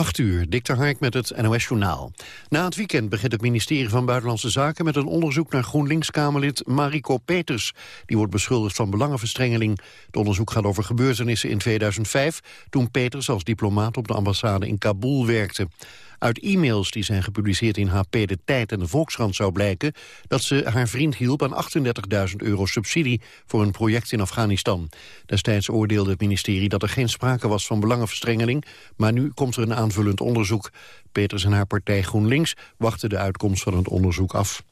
8 uur, Dikter Hark met het NOS-journaal. Na het weekend begint het ministerie van Buitenlandse Zaken... met een onderzoek naar GroenLinks-Kamerlid Mariko Peters. Die wordt beschuldigd van belangenverstrengeling. Het onderzoek gaat over gebeurtenissen in 2005... toen Peters als diplomaat op de ambassade in Kabul werkte. Uit e-mails die zijn gepubliceerd in HP De Tijd en de Volkskrant zou blijken... dat ze haar vriend hielp aan 38.000 euro subsidie voor een project in Afghanistan. Destijds oordeelde het ministerie dat er geen sprake was van belangenverstrengeling... maar nu komt er een aanvullend onderzoek. Peters en haar partij GroenLinks wachten de uitkomst van het onderzoek af.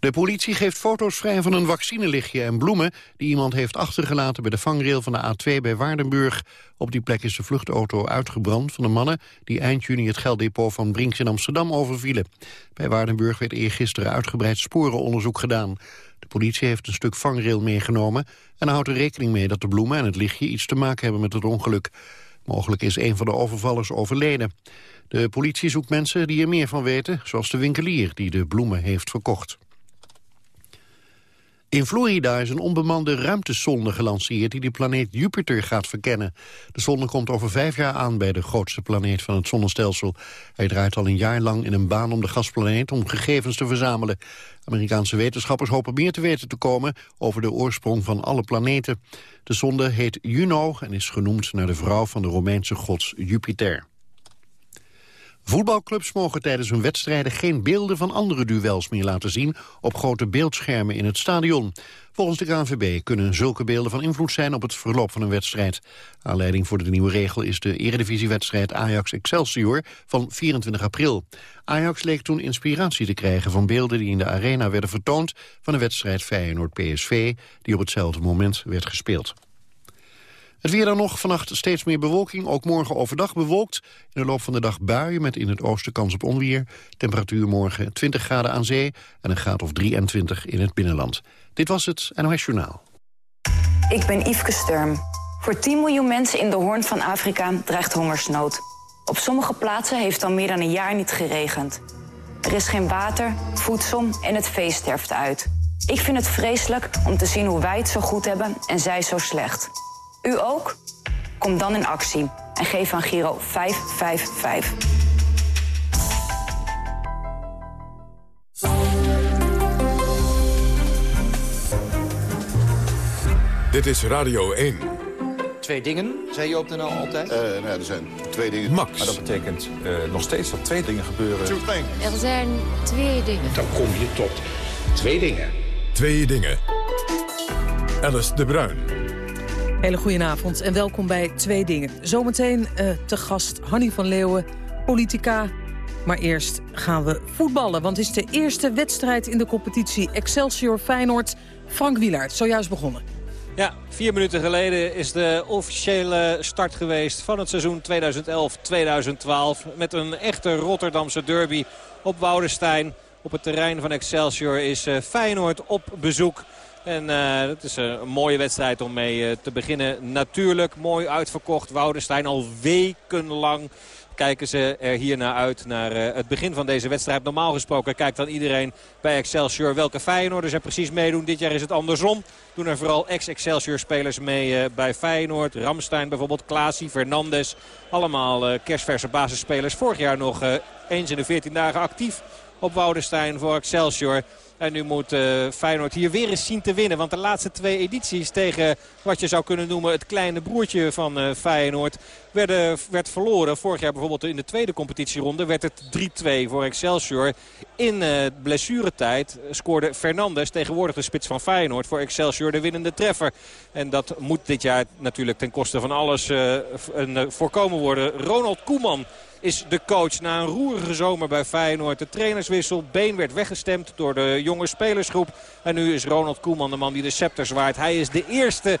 De politie geeft foto's vrij van een vaccinelichtje en bloemen... die iemand heeft achtergelaten bij de vangrail van de A2 bij Waardenburg. Op die plek is de vluchtauto uitgebrand van de mannen... die eind juni het gelddepot van Brinks in Amsterdam overvielen. Bij Waardenburg werd eergisteren uitgebreid sporenonderzoek gedaan. De politie heeft een stuk vangrail meegenomen... en houdt er rekening mee dat de bloemen en het lichtje iets te maken hebben met het ongeluk. Mogelijk is een van de overvallers overleden. De politie zoekt mensen die er meer van weten, zoals de winkelier die de bloemen heeft verkocht. In Florida is een onbemande ruimtesonde gelanceerd die de planeet Jupiter gaat verkennen. De zonde komt over vijf jaar aan bij de grootste planeet van het zonnestelsel. Hij draait al een jaar lang in een baan om de gasplaneet om gegevens te verzamelen. Amerikaanse wetenschappers hopen meer te weten te komen over de oorsprong van alle planeten. De zonde heet Juno en is genoemd naar de vrouw van de Romeinse god Jupiter. Voetbalclubs mogen tijdens hun wedstrijden geen beelden van andere duels meer laten zien op grote beeldschermen in het stadion. Volgens de KNVB kunnen zulke beelden van invloed zijn op het verloop van een wedstrijd. Aanleiding voor de nieuwe regel is de eredivisiewedstrijd Ajax-Excelsior van 24 april. Ajax leek toen inspiratie te krijgen van beelden die in de arena werden vertoond van een wedstrijd Feyenoord-PSV die op hetzelfde moment werd gespeeld. Het weer dan nog, vannacht steeds meer bewolking, ook morgen overdag bewolkt. In de loop van de dag buien met in het oosten kans op onweer. Temperatuur morgen 20 graden aan zee en een graad of 23 in het binnenland. Dit was het NOS Journaal. Ik ben Yveske Sturm. Voor 10 miljoen mensen in de hoorn van Afrika dreigt hongersnood. Op sommige plaatsen heeft al meer dan een jaar niet geregend. Er is geen water, voedsel en het vee sterft uit. Ik vind het vreselijk om te zien hoe wij het zo goed hebben en zij zo slecht. U ook? Kom dan in actie en geef aan Giro 555. Dit is Radio 1. Twee dingen, zei je op de NL altijd? Uh, nou, er zijn twee dingen. Max. Maar dat betekent uh, nog steeds dat twee dingen gebeuren. Er zijn twee dingen. Dan kom je tot twee dingen. Twee dingen. Alice de Bruin. Hele goedenavond en welkom bij Twee Dingen. Zometeen uh, te gast Hanny van Leeuwen, politica. Maar eerst gaan we voetballen, want het is de eerste wedstrijd in de competitie Excelsior Feyenoord. Frank Wielaert, zojuist begonnen. Ja, vier minuten geleden is de officiële start geweest van het seizoen 2011-2012. Met een echte Rotterdamse derby op Woudenstein. Op het terrein van Excelsior is uh, Feyenoord op bezoek. En uh, het is een mooie wedstrijd om mee uh, te beginnen. Natuurlijk mooi uitverkocht. Woudenstein al wekenlang kijken ze er hierna uit naar het begin van deze wedstrijd. Normaal gesproken kijkt dan iedereen bij Excelsior welke Feyenoorders er precies meedoen. Dit jaar is het andersom. Doen er vooral ex-Excelsior spelers mee bij Feyenoord. Ramstein bijvoorbeeld, Klaasie, Fernandes. Allemaal kerstverse basisspelers. Vorig jaar nog eens in de 14 dagen actief op Woudenstein voor Excelsior. En nu moet uh, Feyenoord hier weer eens zien te winnen. Want de laatste twee edities tegen wat je zou kunnen noemen het kleine broertje van uh, Feyenoord werden, werd verloren. Vorig jaar bijvoorbeeld in de tweede competitieronde werd het 3-2 voor Excelsior. In uh, blessuretijd scoorde Fernandes, tegenwoordig de spits van Feyenoord, voor Excelsior de winnende treffer. En dat moet dit jaar natuurlijk ten koste van alles een, voorkomen worden. Ronald Koeman is de coach. Na een roerige zomer bij Feyenoord. De trainerswissel. Been werd weggestemd door de jonge spelersgroep. En nu is Ronald Koeman de man die de scepter zwaait. Hij is de eerste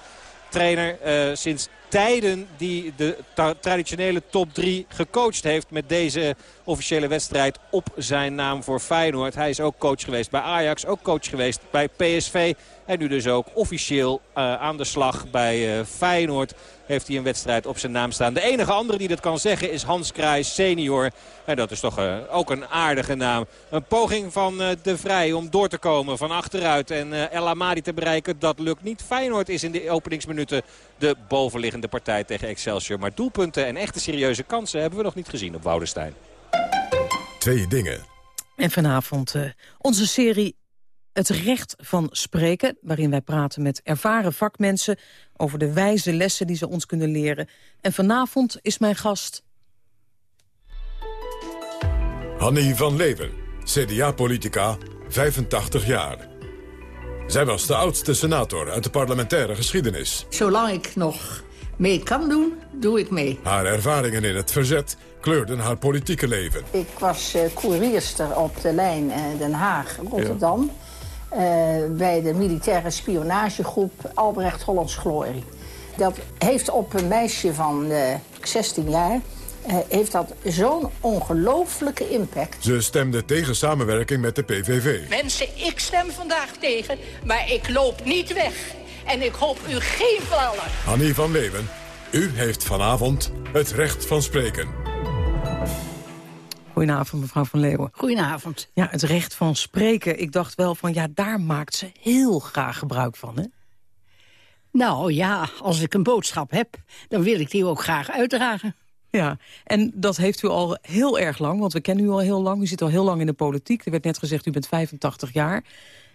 trainer uh, sinds tijden die de traditionele top 3 gecoacht heeft met deze officiële wedstrijd op zijn naam voor Feyenoord. Hij is ook coach geweest bij Ajax, ook coach geweest bij PSV. En nu dus ook officieel uh, aan de slag bij uh, Feyenoord heeft hij een wedstrijd op zijn naam staan. De enige andere die dat kan zeggen is Hans Kruijs senior. En dat is toch uh, ook een aardige naam. Een poging van De Vrij om door te komen van achteruit. En El Amadi te bereiken, dat lukt niet. Feyenoord is in de openingsminuten de bovenliggende partij tegen Excelsior. Maar doelpunten en echte serieuze kansen hebben we nog niet gezien op Woudenstein. Twee dingen. En vanavond uh, onze serie Het Recht van Spreken... waarin wij praten met ervaren vakmensen... over de wijze lessen die ze ons kunnen leren. En vanavond is mijn gast... Hanny van Leeuwen, CDA-politica, 85 jaar. Zij was de oudste senator uit de parlementaire geschiedenis. Zolang ik nog mee kan doen, doe ik mee. Haar ervaringen in het verzet kleurden haar politieke leven. Ik was uh, koerierster op de lijn uh, Den Haag-Rotterdam... Ja. Uh, bij de militaire spionagegroep Albrecht Hollands Glorie. Dat heeft op een meisje van 16 jaar heeft dat zo'n ongelooflijke impact. Ze stemde tegen samenwerking met de PVV. Mensen, ik stem vandaag tegen, maar ik loop niet weg. En ik hoop u geen vallen. Hannie van Leeuwen, u heeft vanavond het recht van spreken. Goedenavond, mevrouw van Leeuwen. Goedenavond. Ja, het recht van spreken. Ik dacht wel van, ja, daar maakt ze heel graag gebruik van, hè? Nou ja, als ik een boodschap heb, dan wil ik die ook graag uitdragen. Ja, en dat heeft u al heel erg lang, want we kennen u al heel lang. U zit al heel lang in de politiek. Er werd net gezegd, u bent 85 jaar.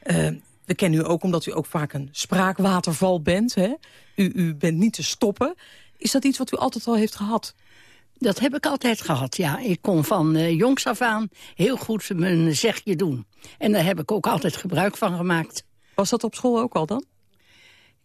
Uh, we kennen u ook omdat u ook vaak een spraakwaterval bent. Hè? U, u bent niet te stoppen. Is dat iets wat u altijd al heeft gehad? Dat heb ik altijd gehad, ja. Ik kon van uh, jongs af aan heel goed mijn zegje doen. En daar heb ik ook altijd gebruik van gemaakt. Was dat op school ook al dan?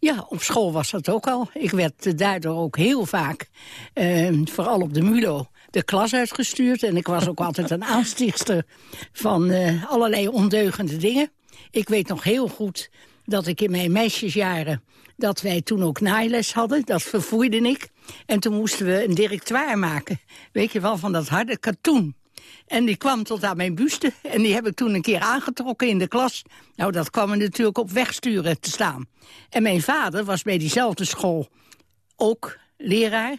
Ja, op school was dat ook al. Ik werd daardoor ook heel vaak, eh, vooral op de MULO, de klas uitgestuurd. En ik was ook altijd een aanstichtster van uh, allerlei ondeugende dingen. Ik weet nog heel goed dat ik in mijn meisjesjaren... dat wij toen ook naailes hadden, dat vervoerde ik. En toen moesten we een directoire maken. Weet je wel, van dat harde katoen. En die kwam tot aan mijn buste. En die heb ik toen een keer aangetrokken in de klas. Nou, dat kwam er natuurlijk op wegsturen te staan. En mijn vader was bij diezelfde school ook leraar.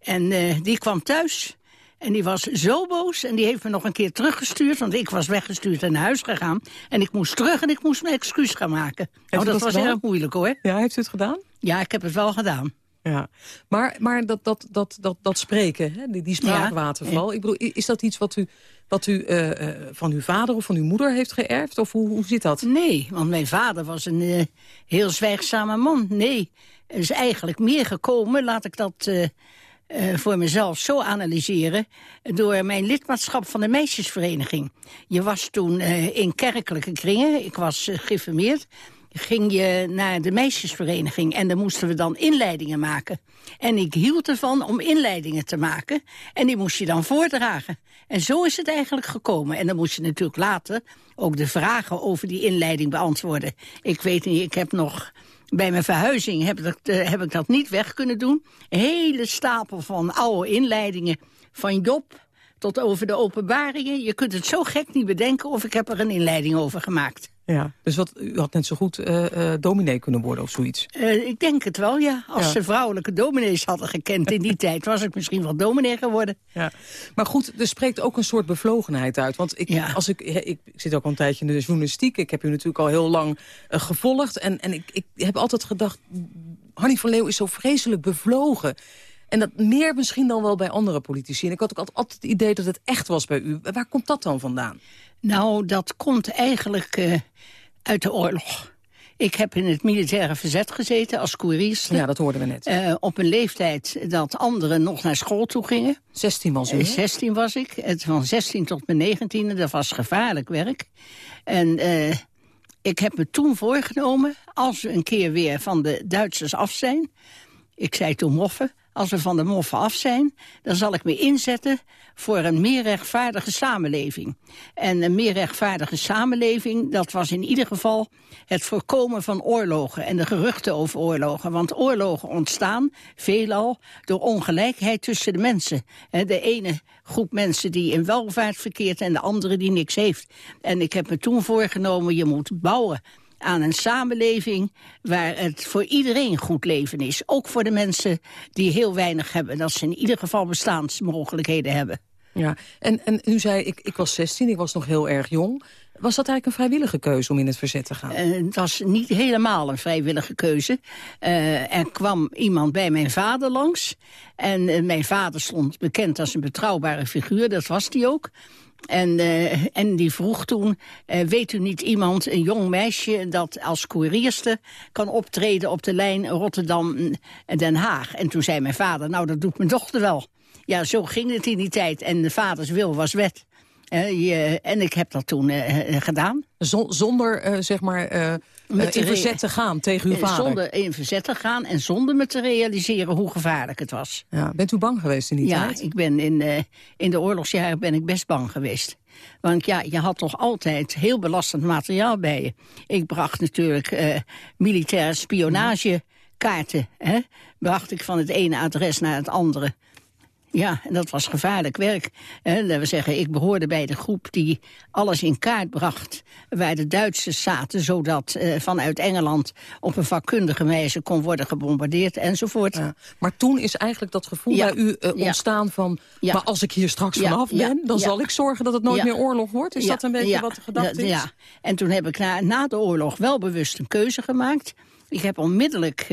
En uh, die kwam thuis. En die was zo boos en die heeft me nog een keer teruggestuurd... want ik was weggestuurd en naar huis gegaan. En ik moest terug en ik moest mijn excuus gaan maken. nou, dat, was erg moeilijk, hoor. Ja, heeft u het gedaan? Ja, ik heb het wel gedaan. Ja, maar, maar dat, dat, dat, dat, dat spreken, hè, die, die spraakwaterval... Ja. Ik bedoel, is dat iets wat u, wat u uh, uh, van uw vader of van uw moeder heeft geërfd? Of hoe, hoe zit dat? Nee, want mijn vader was een uh, heel zwijgzame man. Nee, er is eigenlijk meer gekomen, laat ik dat voor mezelf zo analyseren... door mijn lidmaatschap van de meisjesvereniging. Je was toen in kerkelijke kringen, ik was geïnformeerd ging je naar de meisjesvereniging en dan moesten we dan inleidingen maken. En ik hield ervan om inleidingen te maken en die moest je dan voordragen. En zo is het eigenlijk gekomen. En dan moest je natuurlijk later ook de vragen over die inleiding beantwoorden. Ik weet niet, ik heb nog... Bij mijn verhuizing heb, dat, uh, heb ik dat niet weg kunnen doen. Hele stapel van oude inleidingen van Job tot over de openbaringen. Je kunt het zo gek niet bedenken of ik heb er een inleiding over gemaakt. Ja, dus wat, u had net zo goed uh, uh, dominee kunnen worden of zoiets? Uh, ik denk het wel, ja. Als ja. ze vrouwelijke dominees hadden gekend in die tijd... was ik misschien wel dominee geworden. Ja. Maar goed, er spreekt ook een soort bevlogenheid uit. Want ik, ja. als ik, ik, ik, zit ook al een tijdje in de journalistiek. Ik heb u natuurlijk al heel lang gevolgd. En, en ik, ik heb altijd gedacht... Hannie van Leeuw is zo vreselijk bevlogen. En dat meer misschien dan wel bij andere politici. En ik had ook altijd het idee dat het echt was bij u. Waar komt dat dan vandaan? Nou, dat komt eigenlijk uh, uit de oorlog. Ik heb in het militaire verzet gezeten als koerierster. Ja, dat hoorden we net. Uh, op een leeftijd dat anderen nog naar school toe gingen. 16 was u, uh, 16 was ik. Het, van 16 tot mijn 19e, dat was gevaarlijk werk. En ik heb me toen voorgenomen, als we een keer weer van de Duitsers af zijn... ik zei toen moffen, als we van de moffen af zijn, dan zal ik me inzetten voor een meer rechtvaardige samenleving. En een meer rechtvaardige samenleving, dat was in ieder geval het voorkomen van oorlogen en de geruchten over oorlogen. Want oorlogen ontstaan veelal door ongelijkheid tussen de mensen. De ene groep mensen die in welvaart verkeert en de andere die niks heeft. En ik heb me toen voorgenomen, je moet bouwen aan een samenleving waar het voor iedereen goed leven is. Ook voor de mensen die heel weinig hebben. Dat ze in ieder geval bestaansmogelijkheden hebben. Ja, en, en u zei, ik, ik was 16, ik was nog heel erg jong. Was dat eigenlijk een vrijwillige keuze om in het verzet te gaan? het was niet helemaal een vrijwillige keuze. er kwam iemand bij mijn vader langs. En mijn vader stond bekend als een betrouwbare figuur, dat was hij ook. En, uh, en die vroeg toen, uh, weet u niet iemand, een jong meisje... dat als koerierste kan optreden op de lijn Rotterdam-Den Haag? En toen zei mijn vader, nou dat doet mijn dochter wel. Ja, zo ging het in die tijd. En de vaders wil was wet. Je, en ik heb dat toen gedaan. zonder, zeg maar met in verzet te gaan tegen uw vader? Zonder in verzet te gaan en zonder me te realiseren hoe gevaarlijk het was. Ja, bent u bang geweest in die ja, tijd? Ja, ik ben in, uh, in de oorlogsjaren ben ik best bang geweest. Want ja, je had toch altijd heel belastend materiaal bij je. Ik bracht natuurlijk uh, militaire spionagekaarten. Hè? Bracht ik van het ene adres naar het andere. Ja, en dat was gevaarlijk werk. En we zeggen, ik behoorde bij de groep die alles in kaart bracht... waar de Duitsers zaten, zodat uh, vanuit Engeland... op een vakkundige wijze kon worden gebombardeerd enzovoort. Ja, maar toen is eigenlijk dat gevoel ja. bij u uh, ontstaan van... maar als ik hier straks vanaf ben, dan zal ik zorgen dat het nooit meer oorlog wordt? Is dat een beetje wat de gedachte is? Ja, en toen heb ik na, na de oorlog wel bewust een keuze gemaakt. Ik heb onmiddellijk...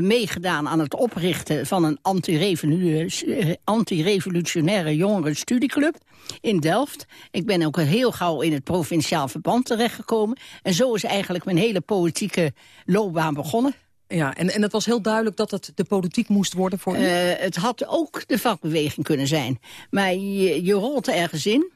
meegedaan aan het oprichten van een anti-revolutionaire anti jongerenstudieclub in Delft. Ik ben ook heel gauw in het provinciaal verband terechtgekomen. En zo is eigenlijk mijn hele politieke loopbaan begonnen. Ja, en, en het was heel duidelijk dat het de politiek moest worden voor u? Uh, het had ook de vakbeweging kunnen zijn. Maar je, je rolt ergens in.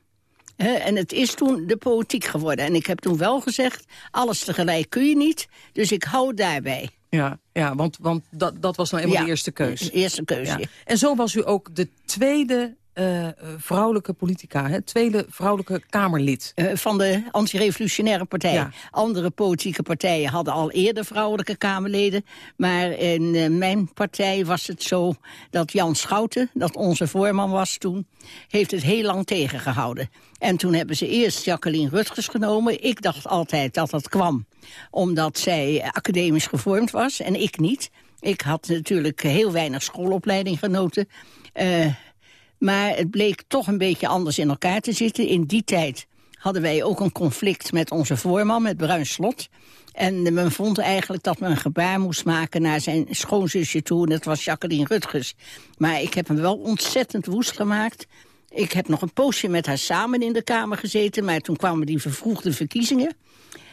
en het is toen de politiek geworden. En ik heb toen wel gezegd, alles tegelijk kun je niet. Dus ik hou daarbij. Ja, ja want, want dat, dat was nou eenmaal de eerste keuze. De eerste keuze. Ja. En zo was u ook de tweede uh, vrouwelijke politica, het tweede vrouwelijke Kamerlid. Uh, van de antirevolutionaire partij. Ja. Andere politieke partijen hadden al eerder vrouwelijke Kamerleden. Maar in uh, mijn partij was het zo dat Jan Schouten, dat onze voorman was toen... heeft het heel lang tegengehouden. En toen hebben ze eerst Jacqueline Rutgers genomen. Ik dacht altijd dat dat kwam omdat zij academisch gevormd was en ik niet. Ik had natuurlijk heel weinig schoolopleiding genoten... Maar het bleek toch een beetje anders in elkaar te zitten. In die tijd hadden wij ook een conflict met onze voorman, met Bruin Slot. En men vond eigenlijk dat men een gebaar moest maken naar zijn schoonzusje toe. En dat was Jacqueline Rutgers. Maar ik heb hem wel ontzettend woest gemaakt. Ik heb nog een poosje met haar samen in de Kamer gezeten. Maar toen kwamen die vervroegde verkiezingen.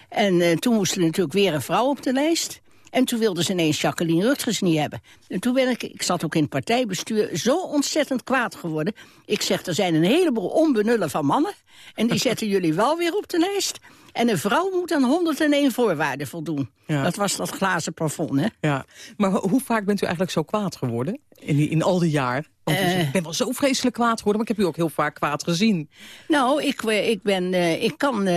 En uh, toen moest er natuurlijk weer een vrouw op de lijst. En toen wilden ze ineens Jacqueline Rutgers niet hebben. En toen ben ik, ik zat ook in het partijbestuur, zo ontzettend kwaad geworden. Ik zeg, er zijn een heleboel onbenullen van mannen. En die zetten jullie wel weer op de lijst. En een vrouw moet aan 101 voorwaarden voldoen. Ja. Dat was dat glazen plafond, hè? Ja. Maar hoe vaak bent u eigenlijk zo kwaad geworden? In, die, in al die jaar? Want uh, ik ben wel zo vreselijk kwaad geworden, maar ik heb u ook heel vaak kwaad gezien. Nou, ik, ik, ben, uh, ik kan...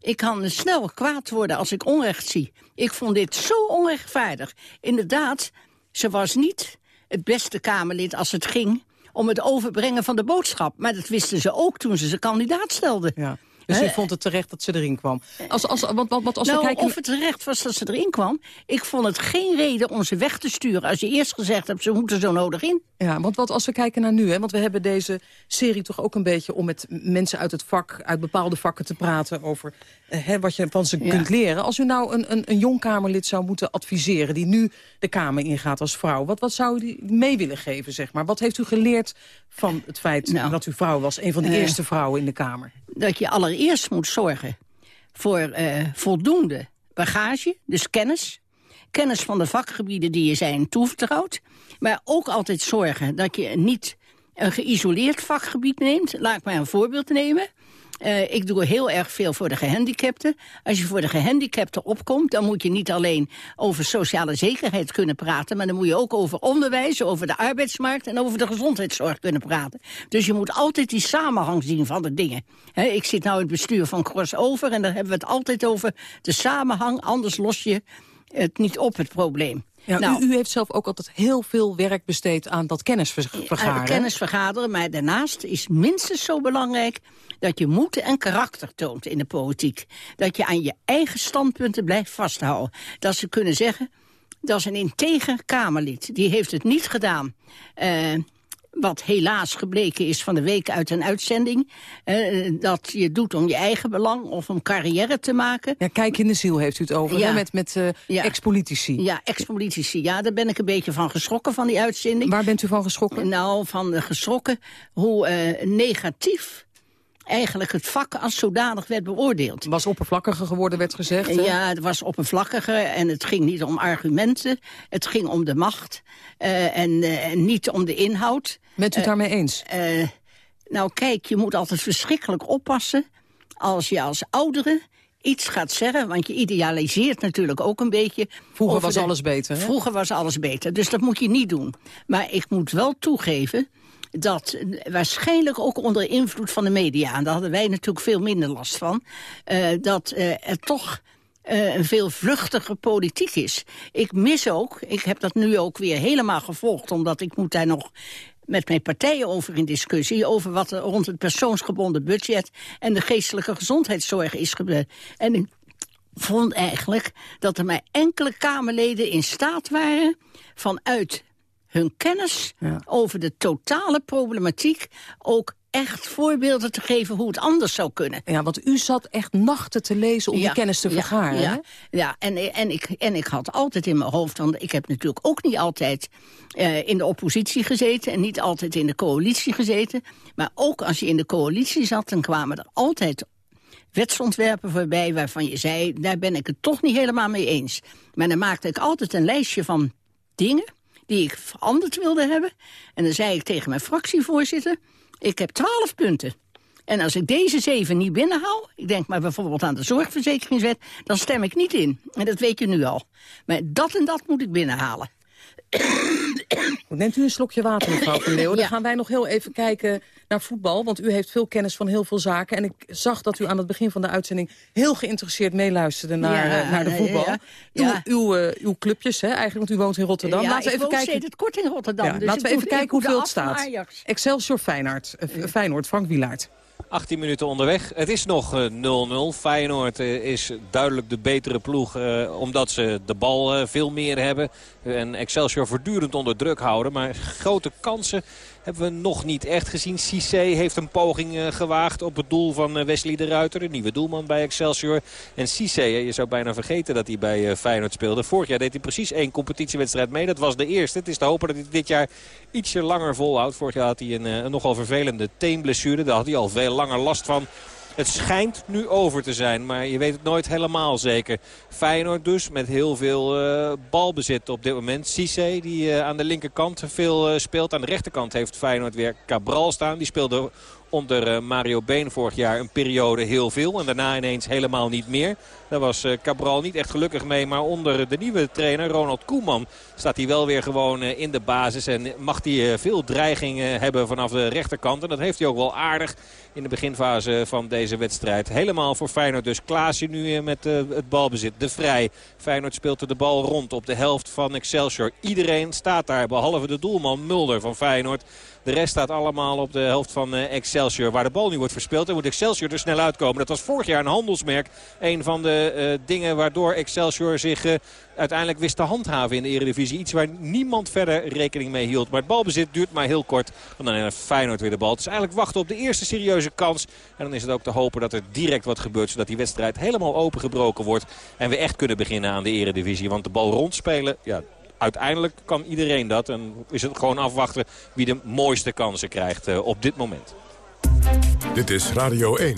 Ik kan snel kwaad worden als ik onrecht zie. Ik vond dit zo onrechtvaardig. Inderdaad, ze was niet het beste Kamerlid als het ging om het overbrengen van de boodschap. Maar dat wisten ze ook toen ze ze kandidaat stelden. Ja. Dus u vond het terecht dat ze erin kwam? Als, als, want, want als nou, we kijken... of het terecht was dat ze erin kwam... ik vond het geen reden om ze weg te sturen. Als je eerst gezegd hebt, ze moeten zo nodig in. Ja, want wat als we kijken naar nu... Hè, want we hebben deze serie toch ook een beetje... om met mensen uit het vak, uit bepaalde vakken te praten... over eh, hè, wat je van ze ja. kunt leren. Als u nou een, een, een jong Kamerlid zou moeten adviseren... die nu de Kamer ingaat als vrouw... wat, wat zou u mee willen geven, zeg maar? Wat heeft u geleerd van het feit nou, dat u vrouw was? Een van de uh, eerste vrouwen in de Kamer. Dat je allereerst moet zorgen voor uh, voldoende bagage, dus kennis. Kennis van de vakgebieden die je zijn toevertrouwd. Maar ook altijd zorgen dat je niet een geïsoleerd vakgebied neemt. Laat ik maar een voorbeeld nemen. Uh, ik doe heel erg veel voor de gehandicapten. Als je voor de gehandicapten opkomt, dan moet je niet alleen over sociale zekerheid kunnen praten, maar dan moet je ook over onderwijs, over de arbeidsmarkt en over de gezondheidszorg kunnen praten. Dus je moet altijd die samenhang zien van de dingen. Ik zit nou in het bestuur van Crossover en daar hebben we het altijd over de samenhang, anders los je het niet op, het probleem. Ja, nou, u, u, heeft zelf ook altijd heel veel werk besteed aan dat kennisvergaren. Kennis vergaderen, maar daarnaast is minstens zo belangrijk... dat je moed en karakter toont in de politiek. Dat je aan je eigen standpunten blijft vasthouden. Dat ze kunnen zeggen, dat is een integer Kamerlid. Die heeft het niet gedaan... Uh, wat helaas gebleken is van de week uit een uitzending... Uh, dat je doet om je eigen belang of om carrière te maken. Ja, kijk in de ziel heeft u het over, hè? met, met uh, ja. ex-politici. Ja, ex-politici. Ja, daar ben ik een beetje van geschrokken van die uitzending. Waar bent u van geschrokken? Nou, van geschrokken hoe negatief eigenlijk het vak als zodanig werd beoordeeld. Het was oppervlakkiger geworden, werd gezegd. Hè? Ja, het was oppervlakkiger en het ging niet om argumenten. Het ging om de macht uh, en uh, niet om de inhoud. Bent u het daarmee eens? Nou kijk, je moet altijd verschrikkelijk oppassen als je als oudere iets gaat zeggen, want je idealiseert natuurlijk ook een beetje. Vroeger was de, alles beter, hè? Vroeger was alles beter, dus dat moet je niet doen. Maar ik moet wel toegeven dat waarschijnlijk ook onder invloed van de media... en daar hadden wij natuurlijk veel minder last van... Uh, dat uh, er toch uh, een veel vluchtige politiek is. Ik mis ook, ik heb dat nu ook weer helemaal gevolgd... omdat ik moet daar nog met mijn partijen over in discussie... over wat er rond het persoonsgebonden budget... en de geestelijke gezondheidszorg is gebeurd. En ik vond eigenlijk dat er maar enkele Kamerleden in staat waren... vanuit hun kennis ja. over de totale problematiek ook echt voorbeelden te geven hoe het anders zou kunnen. Ja, want u zat echt nachten te lezen om ja, die kennis te vergaren. Ja, ja. En, en, ik, en ik had altijd in mijn hoofd, want ik heb natuurlijk ook niet altijd uh, in de oppositie gezeten... en niet altijd in de coalitie gezeten. Maar ook als je in de coalitie zat, dan kwamen er altijd wetsontwerpen voorbij... waarvan je zei, daar ben ik het toch niet helemaal mee eens. Maar dan maakte ik altijd een lijstje van dingen die ik veranderd wilde hebben. En dan zei ik tegen mijn fractievoorzitter... ik heb twaalf punten. En als ik deze zeven niet binnenhaal... ik denk maar bijvoorbeeld aan de zorgverzekeringswet... dan stem ik niet in. En dat weet je nu al. Maar dat en dat moet ik binnenhalen. Neemt u een slokje water, mevrouw van Leeuwen. Dan gaan wij nog heel even kijken naar voetbal. Want u heeft veel kennis van heel veel zaken. En ik zag dat u aan het begin van de uitzending... heel geïnteresseerd meeluisterde naar, ja, uh, naar de voetbal. Ja, uw, uw, uh, uw, clubjes, hè, eigenlijk, want u woont in Rotterdam. Laten we even kijken. het kort in Rotterdam. Dus laten we even kijken hoeveel het staat. Excelsior Feyenoord, uh, Feyenoord Frank Wielaert. 18 minuten onderweg. Het is nog 0-0. Feyenoord is duidelijk de betere ploeg. Uh, omdat ze de bal veel meer hebben. En Excelsior voortdurend onder druk houden. Maar grote kansen hebben we nog niet echt gezien. Cissé heeft een poging uh, gewaagd op het doel van uh, Wesley de Ruiter. De nieuwe doelman bij Excelsior. En Cissé, je zou bijna vergeten dat hij bij Feyenoord speelde. Vorig jaar deed hij precies één competitiewedstrijd mee. Dat was de eerste. Het is te hopen dat hij dit jaar ietsje langer volhoudt. Vorig jaar had hij een nogal vervelende teenblessure. Daar had hij al veel langer last van. Het schijnt nu over te zijn, maar je weet het nooit helemaal zeker. Feyenoord dus met heel veel uh, balbezit op dit moment. Cisse die uh, aan de linkerkant veel uh, speelt. Aan de rechterkant heeft Feyenoord weer Cabral staan. Die speelde onder Mario Been vorig jaar een periode heel veel. En daarna ineens helemaal niet meer. Daar was Cabral niet echt gelukkig mee. Maar onder de nieuwe trainer Ronald Koeman staat hij wel weer gewoon in de basis. En mag hij veel dreiging hebben vanaf de rechterkant. En dat heeft hij ook wel aardig in de beginfase van deze wedstrijd. Helemaal voor Feyenoord dus. Klaasje nu met het balbezit. De Vrij. Feyenoord speelt de bal rond op de helft van Excelsior. Iedereen staat daar behalve de doelman Mulder van Feyenoord. De rest staat allemaal op de helft van Excelsior. Waar de bal nu wordt verspeeld. En moet Excelsior er snel uitkomen. Dat was vorig jaar een handelsmerk. Een van de uh, dingen waardoor Excelsior zich uh, uiteindelijk wist te handhaven in de Eredivisie. Iets waar niemand verder rekening mee hield. Maar het balbezit duurt maar heel kort. Want dan heeft Feyenoord weer de bal. Het is eigenlijk wachten op de eerste serieuze kans. En dan is het ook te hopen dat er direct wat gebeurt. Zodat die wedstrijd helemaal opengebroken wordt. En we echt kunnen beginnen aan de Eredivisie. Want de bal rondspelen, ja, uiteindelijk kan iedereen dat. En is het gewoon afwachten wie de mooiste kansen krijgt uh, op dit moment. Dit is Radio 1.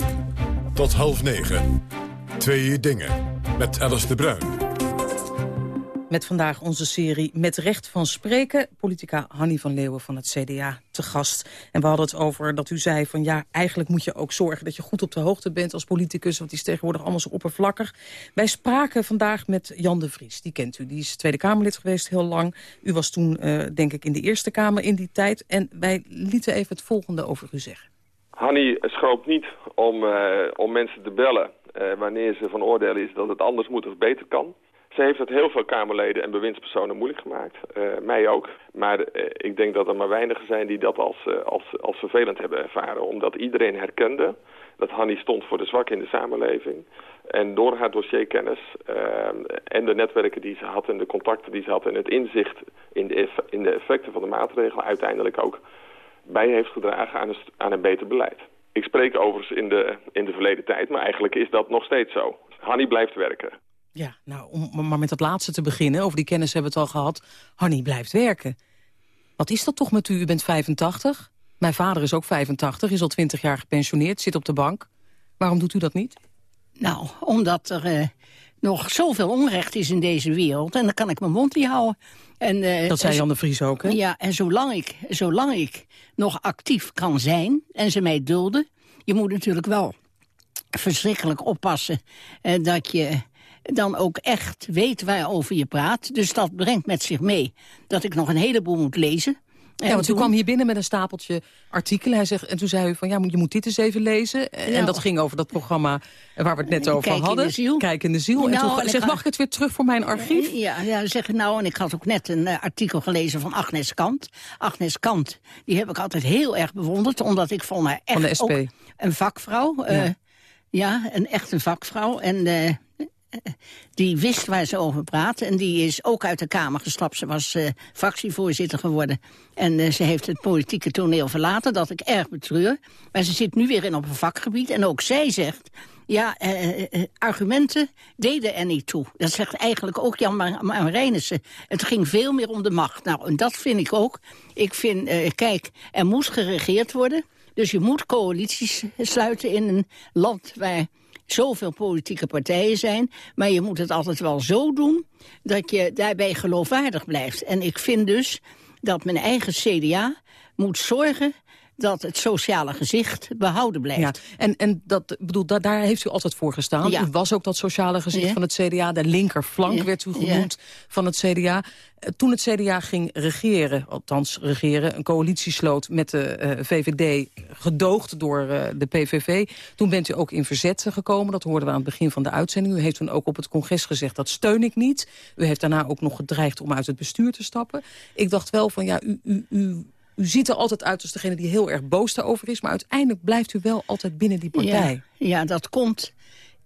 Tot half negen. Twee dingen. Met Alice de Bruin. Met vandaag onze serie Met Recht van Spreken. Politica Hanny van Leeuwen van het CDA te gast. En we hadden het over dat u zei van ja, eigenlijk moet je ook zorgen... dat je goed op de hoogte bent als politicus, want die is tegenwoordig allemaal zo oppervlakkig. Wij spraken vandaag met Jan de Vries, die kent u. Die is Tweede Kamerlid geweest heel lang. U was toen, uh, denk ik, in de Eerste Kamer in die tijd. En wij lieten even het volgende over u zeggen. Hanny schoopt niet om, uh, om mensen te bellen... Uh, wanneer ze van oordeel is dat het anders moet of beter kan... Ze heeft het heel veel Kamerleden en bewindspersonen moeilijk gemaakt. Uh, mij ook. Maar uh, ik denk dat er maar weinigen zijn die dat als, uh, als, als vervelend hebben ervaren. Omdat iedereen herkende dat Hanni stond voor de zwakken in de samenleving. En door haar dossierkennis en de netwerken die ze had en de contacten die ze had... en het inzicht in de, in de effecten van de maatregelen uiteindelijk ook... bij heeft gedragen aan een, aan een beter beleid. Ik spreek overigens in de, in de verleden tijd, maar eigenlijk is dat nog steeds zo. Hanny blijft werken. Ja, nou, om maar met dat laatste te beginnen, over die kennis hebben we het al gehad. Hanny blijft werken. Wat is dat toch met u? U bent 85. Mijn vader is ook 85, is al 20 jaar gepensioneerd, zit op de bank. Waarom doet u dat niet? Nou, omdat er uh, nog zoveel onrecht is in deze wereld. En dan kan ik mijn mond niet houden. En, uh, dat zei Jan de Vries ook, hè? Ja, en zolang ik, zolang ik nog actief kan zijn en ze mij dulden... je moet natuurlijk wel verschrikkelijk oppassen uh, dat je dan ook echt weet waarover je praat. Dus dat brengt met zich mee dat ik nog een heleboel moet lezen. Ja, want u kwam hier binnen met een stapeltje artikelen. Hij zegt, en toen zei u van, ja, je moet dit eens even lezen. En nou. dat ging over dat programma waar we het net over Kijk hadden. In de ziel. Kijk in de ziel. Nou, en toen en zeg, ik mag ik het weer terug voor mijn archief? Ja, ja zeg nou, en ik had ook net een uh, artikel gelezen van Agnes Kant. Agnes Kant, die heb ik altijd heel erg bewonderd, omdat ik vond haar echt van de SP. ook een vakvrouw. Uh, ja. ja, een echt een vakvrouw. En uh, die wist waar ze over praatte. En die is ook uit de Kamer gestapt. Ze was uh, fractievoorzitter geworden. En uh, ze heeft het politieke toneel verlaten, dat ik erg betreur. Maar ze zit nu weer in op een vakgebied. En ook zij zegt, ja, uh, argumenten deden er niet toe. Dat zegt eigenlijk ook Jan Marijnissen. Het ging veel meer om de macht. Nou, en dat vind ik ook. Ik vind, kijk, er moest geregeerd worden. Dus je moet coalities sluiten in een land waar zoveel politieke partijen zijn. Maar je moet het altijd wel zo doen dat je daarbij geloofwaardig blijft. En ik vind dus dat mijn eigen CDA moet zorgen dat het sociale gezicht behouden blijft. Ja, en, en dat, bedoel, daar, daar heeft u altijd voor gestaan. Ja. U was ook dat sociale gezicht Ja. van het CDA. De linkerflank Ja. werd u genoemd van het CDA. Eh, Toen het CDA ging regeren, althans regeren... een coalitie sloot met de eh, VVD, gedoogd door eh, de PVV... toen bent u ook in verzet gekomen. Dat hoorden we aan het begin van de uitzending. U heeft toen ook op het congres gezegd, dat steun ik niet. U heeft daarna ook nog gedreigd om uit het bestuur te stappen. Ik dacht wel van, ja, u... u, u u ziet er altijd uit als degene die heel erg boos daarover is... maar uiteindelijk blijft u wel altijd binnen die partij. Ja, ja, dat komt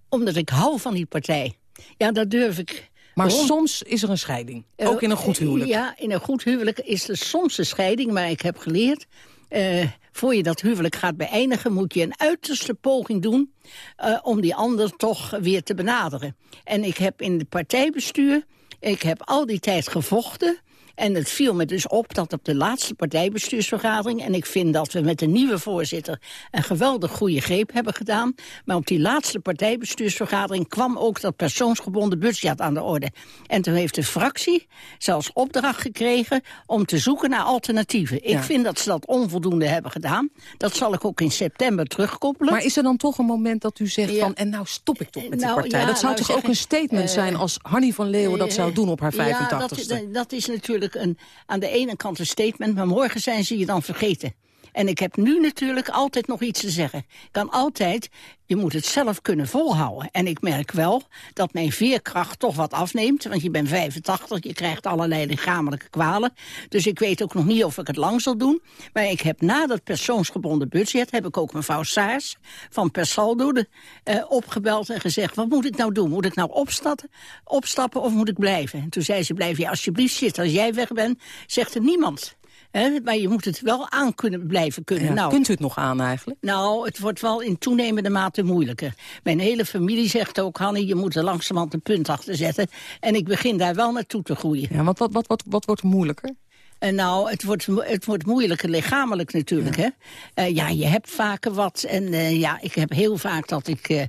omdat ik hou van die partij. Ja, dat durf ik. Maar Waarom? soms is er een scheiding. Ook in een goed huwelijk. Ja, in een goed huwelijk is er soms een scheiding. Maar ik heb geleerd, eh, voor je dat huwelijk gaat beëindigen... moet je een uiterste poging doen eh, om die ander toch weer te benaderen. En ik heb in het partijbestuur, ik heb al die tijd gevochten... En het viel me dus op dat op de laatste partijbestuursvergadering... en ik vind dat we met de nieuwe voorzitter een geweldig goede greep hebben gedaan... maar op die laatste partijbestuursvergadering kwam ook dat persoonsgebonden budget aan de orde. En toen heeft de fractie zelfs opdracht gekregen om te zoeken naar alternatieven. Ik Ja. vind dat ze dat onvoldoende hebben gedaan. Dat zal ik ook in september terugkoppelen. Maar is er dan toch een moment dat u zegt Ja. van... en nou stop ik toch met die Nou, partij? ja, dat zou nou toch ook een statement eh, zijn als Hanny van Leeuwen dat zou doen op haar 85ste? Ja, dat, dat is natuurlijk een, aan de ene kant een statement, maar morgen zijn ze je dan vergeten. En ik heb nu natuurlijk altijd nog iets te zeggen. Ik kan altijd, je moet het zelf kunnen volhouden. En ik merk wel dat mijn veerkracht toch wat afneemt. Want je bent 85, je krijgt allerlei lichamelijke kwalen. Dus ik weet ook nog niet of ik het lang zal doen. Maar ik heb na dat persoonsgebonden budget... heb ik ook mevrouw Saars van Persaldo de, eh, opgebeld en gezegd... wat moet ik nou doen? Moet ik nou opstappen, opstappen of moet ik blijven? En toen zei ze, blijf je alsjeblieft zitten. Als jij weg bent, zegt er niemand... Hè, maar je moet het wel aan kunnen blijven kunnen. Ja, nou, Kunt u het nog aan eigenlijk? nou, het wordt wel in toenemende mate moeilijker. Mijn hele familie zegt ook, Hanny, je moet er langzamerhand een punt achter zetten. En ik begin daar wel naartoe te groeien. Ja, want wat, wat, wat, wat wordt moeilijker? En nou, het wordt, het wordt moeilijker lichamelijk natuurlijk, hè. Eh, ja, je hebt vaker wat. En eh, ja, ik heb heel vaak dat ik eh,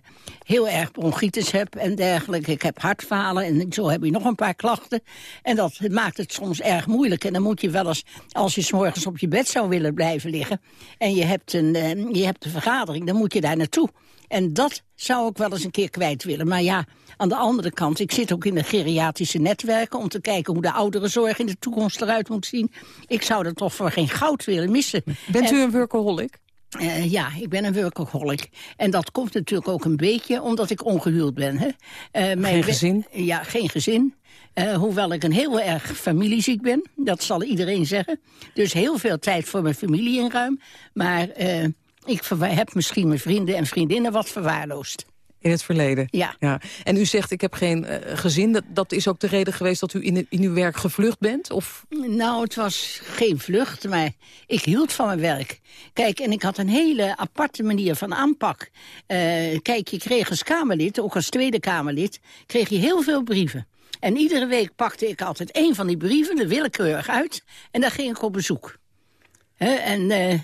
heel erg bronchitis heb en dergelijke. Ik heb hartfalen en zo heb je nog een paar klachten. En dat maakt het soms erg moeilijk. En dan moet je wel eens, als je 's morgens op je bed zou willen blijven liggen... en je hebt, een, eh, je hebt een vergadering, dan moet je daar naartoe. En dat zou ik wel eens een keer kwijt willen. Maar ja, aan de andere kant, ik zit ook in de geriatrische netwerken... om te kijken hoe de ouderenzorg in de toekomst eruit moet zien. Ik zou dat toch voor geen goud willen missen. Bent En- u een workaholic? eh, ja, ik ben een workaholic. En dat komt natuurlijk ook een beetje omdat ik ongehuwd ben. Hè? Eh, mijn Geen gezin? Ja, geen gezin. Eh, hoewel ik een heel erg familieziek ben. Dat zal iedereen zeggen. Dus heel veel tijd voor mijn familie inruim. Maar ik heb misschien mijn vrienden en vriendinnen wat verwaarloosd. In het verleden? Ja. ja. En u zegt, ik heb geen eh, gezin. Dat, dat is ook de reden geweest dat u in, in uw werk gevlucht bent? Of? Nou, het was geen vlucht, maar ik hield van mijn werk. Kijk, en ik had een hele aparte manier van aanpak. Uh, kijk, je kreeg als Kamerlid, ook als Tweede Kamerlid... kreeg je heel veel brieven. En iedere week pakte ik altijd één van die brieven, er willekeurig uit... en daar ging ik op bezoek. He, en uh,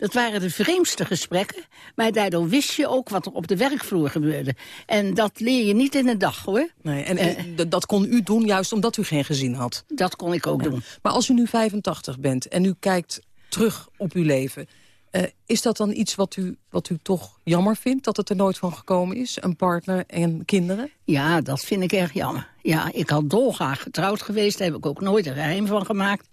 dat waren de vreemdste gesprekken. Maar daardoor wist je ook wat er op de werkvloer gebeurde. En dat leer je niet in een dag, hoor. Nee, en uh, dat kon u doen juist omdat u geen gezin had? Dat kon ik ook ja. doen. Maar als u nu 85 bent en u kijkt terug op uw leven... Uh, is dat dan iets wat u, wat u toch jammer vindt, dat het er nooit van gekomen is? Een partner en kinderen? Ja, dat vind ik erg jammer. Ja, ik had dolgraag getrouwd geweest, daar heb ik ook nooit een geheim van gemaakt.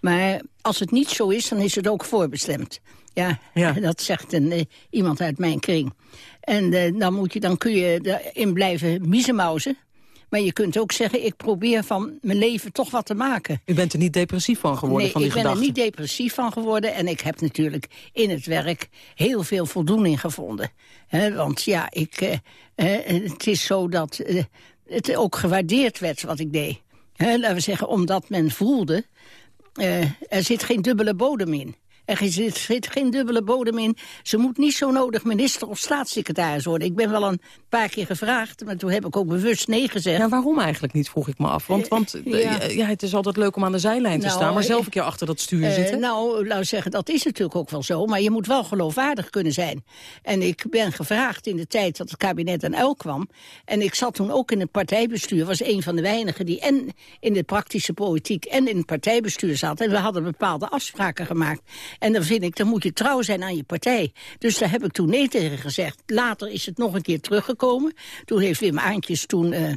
Maar als het niet zo is, dan is het ook voorbestemd. Ja, ja. dat zegt een, uh, iemand uit mijn kring. En uh, dan, moet je, dan kun je erin blijven miezenmauzen. Maar je kunt ook zeggen, ik probeer van mijn leven toch wat te maken. U bent er niet depressief van geworden nee, van die ik ben gedachten? er niet depressief van geworden. En ik heb natuurlijk in het werk heel veel voldoening gevonden. He, want ja, ik, uh, uh, het is zo dat het ook gewaardeerd werd wat ik deed. He, laten we zeggen, omdat men voelde, er zit geen dubbele bodem in. Er zit, zit geen dubbele bodem in. Ze moet niet zo nodig minister of staatssecretaris worden. Ik ben wel een paar keer gevraagd, maar toen heb ik ook bewust nee gezegd. Ja, waarom eigenlijk niet, vroeg ik me af. Want, want ja. ja. het is altijd leuk om aan de zijlijn te nou, staan... maar zelf een keer achter dat stuur uh, zitten. Nou, laat zeggen, dat is natuurlijk ook wel zo. Maar je moet wel geloofwaardig kunnen zijn. En ik ben gevraagd in de tijd dat het kabinet aan uil kwam. En ik zat toen ook in het partijbestuur. Was een van de weinigen die en in de praktische politiek... en in het partijbestuur zat. En we hadden bepaalde afspraken gemaakt. En dan vind ik, dan moet je trouw zijn aan je partij. Dus daar heb ik toen nee tegen gezegd. Later is het nog een keer teruggekomen. Toen heeft Wim Aantjes toen... Uh,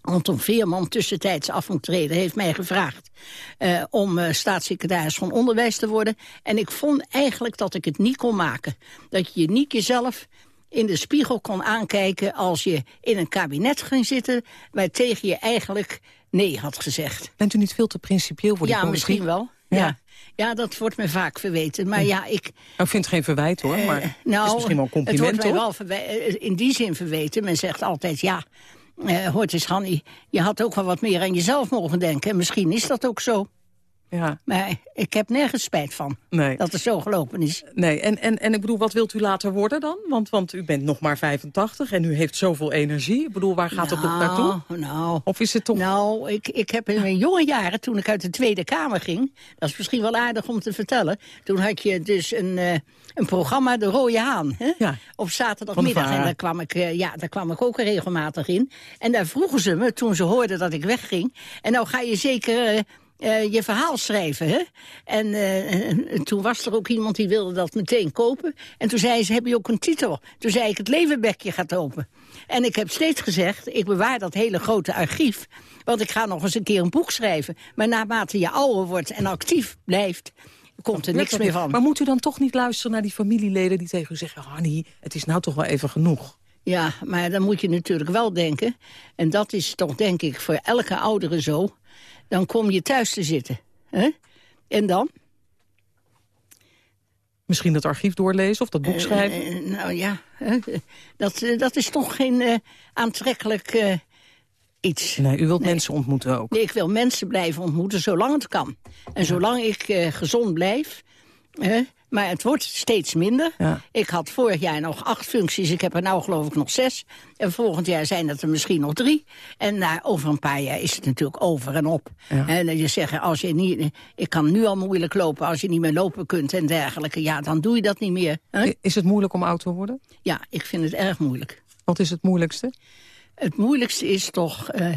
Anton Veerman tussentijds af moet treden, heeft mij gevraagd uh, om uh, staatssecretaris van Onderwijs te worden. En ik vond eigenlijk dat ik het niet kon maken. Dat je niet jezelf in de spiegel kon aankijken als je in een kabinet ging zitten... waar tegen je eigenlijk nee had gezegd. Bent u niet veel te principieel voor die Ja, politiek? misschien wel. Ja. ja. Dat wordt me vaak verweten. Maar ja, ik... Nou, ik vind het geen verwijt hoor, maar uh, nou, het is misschien wel een compliment Het wordt mij wel in die zin verweten. Men zegt altijd, ja, uh, hoort eens Hanny, je had ook wel wat meer aan jezelf mogen denken. En misschien is dat ook zo. Ja. Maar ik heb nergens spijt van nee. dat het zo gelopen is. Nee, en, en, en ik bedoel, wat wilt u later worden dan? Want, want u bent nog maar 85 en u heeft zoveel energie. Ik bedoel, waar gaat nou, het ook naartoe? Nou, of is het toch... Nou, ik, ik heb in mijn jonge jaren, toen ik uit de Tweede Kamer ging... dat is misschien wel aardig om te vertellen... toen had je dus een, uh, een programma, De Rode Haan, hè? Ja. op zaterdagmiddag. En daar kwam, ik, uh, ja, daar kwam ik ook regelmatig in. En daar vroegen ze me, toen ze hoorden dat ik wegging... en nou ga je zeker... Uh, uh, je verhaal schrijven. Hè? En, uh, en toen was er ook iemand die wilde dat meteen kopen. En toen zei ze, heb je ook een titel? Toen zei ik, het levenbekje gaat open. En ik heb steeds gezegd, ik bewaar dat hele grote archief. Want ik ga nog eens een keer een boek schrijven. Maar naarmate je ouder wordt en actief blijft komt er niks meer van. Maar moet u dan toch niet luisteren naar die familieleden die tegen u zeggen... Hanny, het is nou toch wel even genoeg? Ja, maar dan moet je natuurlijk wel denken... en dat is toch denk ik voor elke oudere zo dan kom je thuis te zitten. Hè? En dan? Misschien dat archief doorlezen of dat boek schrijven? Uh, uh, nou ja, dat, dat is toch geen aantrekkelijk iets. Nee, u wilt nee. mensen ontmoeten ook? Nee, ik wil mensen blijven ontmoeten zolang het kan. En zolang ik gezond blijf... Maar het wordt steeds minder. Ja. Ik had vorig jaar nog acht functies. Ik heb er nou geloof ik nog zes. En volgend jaar zijn het er misschien nog drie. En na, over een paar jaar is het natuurlijk over en op. Ja. En je zegt, als je niet, ik kan nu al moeilijk lopen. Als je niet meer lopen kunt en dergelijke. Ja, dan doe je dat niet meer. Hè? Is het moeilijk om oud te worden? Ja, ik vind het erg moeilijk. Wat is het moeilijkste? Het moeilijkste is toch uh,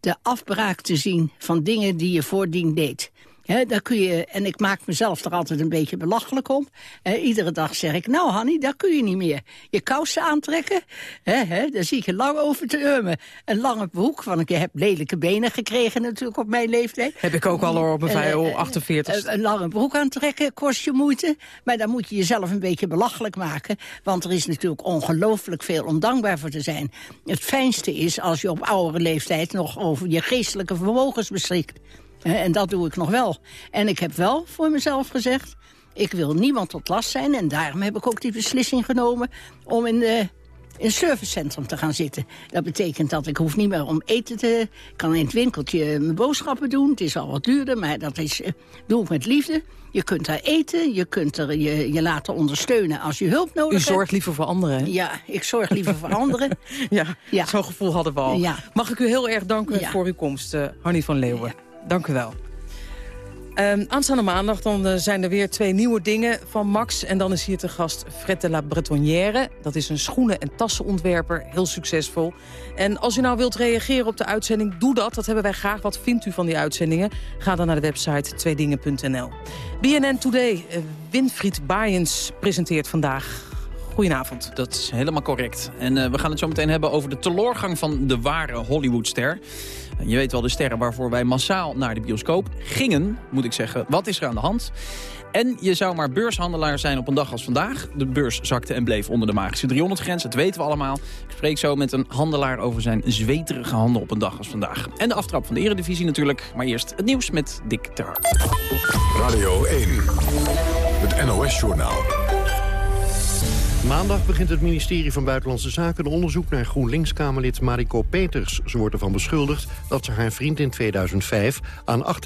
de afbraak te zien van dingen die je voordien deed. He, daar kun je, en ik maak mezelf er altijd een beetje belachelijk om. He, iedere dag zeg ik, nou Hanny, dat kun je niet meer. Je kousen aantrekken, he, he, daar zie ik je lang over te urmen. Een lange broek, want ik heb lelijke benen gekregen natuurlijk op mijn leeftijd. Heb ik ook al hoor, op mijn uh, 48. Uh, een lange broek aantrekken kost je moeite. Maar dan moet je jezelf een beetje belachelijk maken. Want er is natuurlijk ongelooflijk veel om dankbaar voor te zijn. Het fijnste is als je op oudere leeftijd nog over je geestelijke vermogens beschikt. En dat doe ik nog wel. En ik heb wel voor mezelf gezegd... ik wil niemand tot last zijn. En daarom heb ik ook die beslissing genomen... om in de in een servicecentrum te gaan zitten. Dat betekent dat ik hoef niet meer om eten te... Ik kan in het winkeltje mijn boodschappen doen. Het is al wat duurder, maar dat is, uh, doe ik met liefde. Je kunt daar eten, je kunt er je, je laten ondersteunen als je hulp nodig hebt. U zorgt liever voor anderen, hè? Ja, ik zorg liever voor anderen. Ja, ja. zo'n gevoel hadden we al. Ja. Mag ik u heel erg danken ja. voor uw komst, uh, Hanny van Leeuwen. Dank u wel. Um, aanstaande maandag dan, uh, zijn er weer twee nieuwe dingen van Max. En dan is hier te gast Fred de la Bretonnière. Dat is een schoenen- en tassenontwerper, heel succesvol. En als u nou wilt reageren op de uitzending, doe dat. Dat hebben wij graag. Wat vindt u van die uitzendingen? Ga dan naar de website tweedingen.nl. BNN Today, uh, Winfried Baaiens presenteert vandaag. Goedenavond. Dat is helemaal correct. En uh, we gaan het zo meteen hebben over de teloorgang van de ware Hollywoodster. Je weet wel, de sterren waarvoor wij massaal naar de bioscoop gingen, moet ik zeggen. Wat is er aan de hand? En je zou maar beurshandelaar zijn op een dag als vandaag. De beurs zakte en bleef onder de magische 300-grens. Dat weten we allemaal. Ik spreek zo met een handelaar over zijn zweterige handen op een dag als vandaag. En de aftrap van de eredivisie natuurlijk. Maar eerst het nieuws met Dick Terhart. Radio 1, het NOS-journaal. Maandag begint het ministerie van Buitenlandse Zaken een onderzoek naar GroenLinks-Kamerlid Mariko Peters. Ze wordt ervan beschuldigd dat ze haar vriend in 2005 aan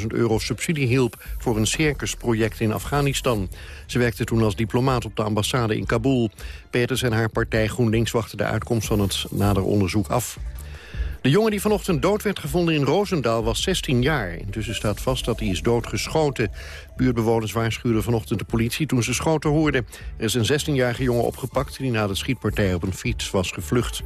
38.000 euro subsidie hielp voor een circusproject in Afghanistan. Ze werkte toen als diplomaat op de ambassade in Kabul. Peters en haar partij GroenLinks wachten de uitkomst van het nader onderzoek af. De jongen die vanochtend dood werd gevonden in Roosendaal was 16 jaar. Intussen staat vast dat hij is doodgeschoten. Buurtbewoners waarschuwden vanochtend de politie toen ze schoten hoorden. Er is een 16-jarige jongen opgepakt die na de schietpartij op een fiets was gevlucht.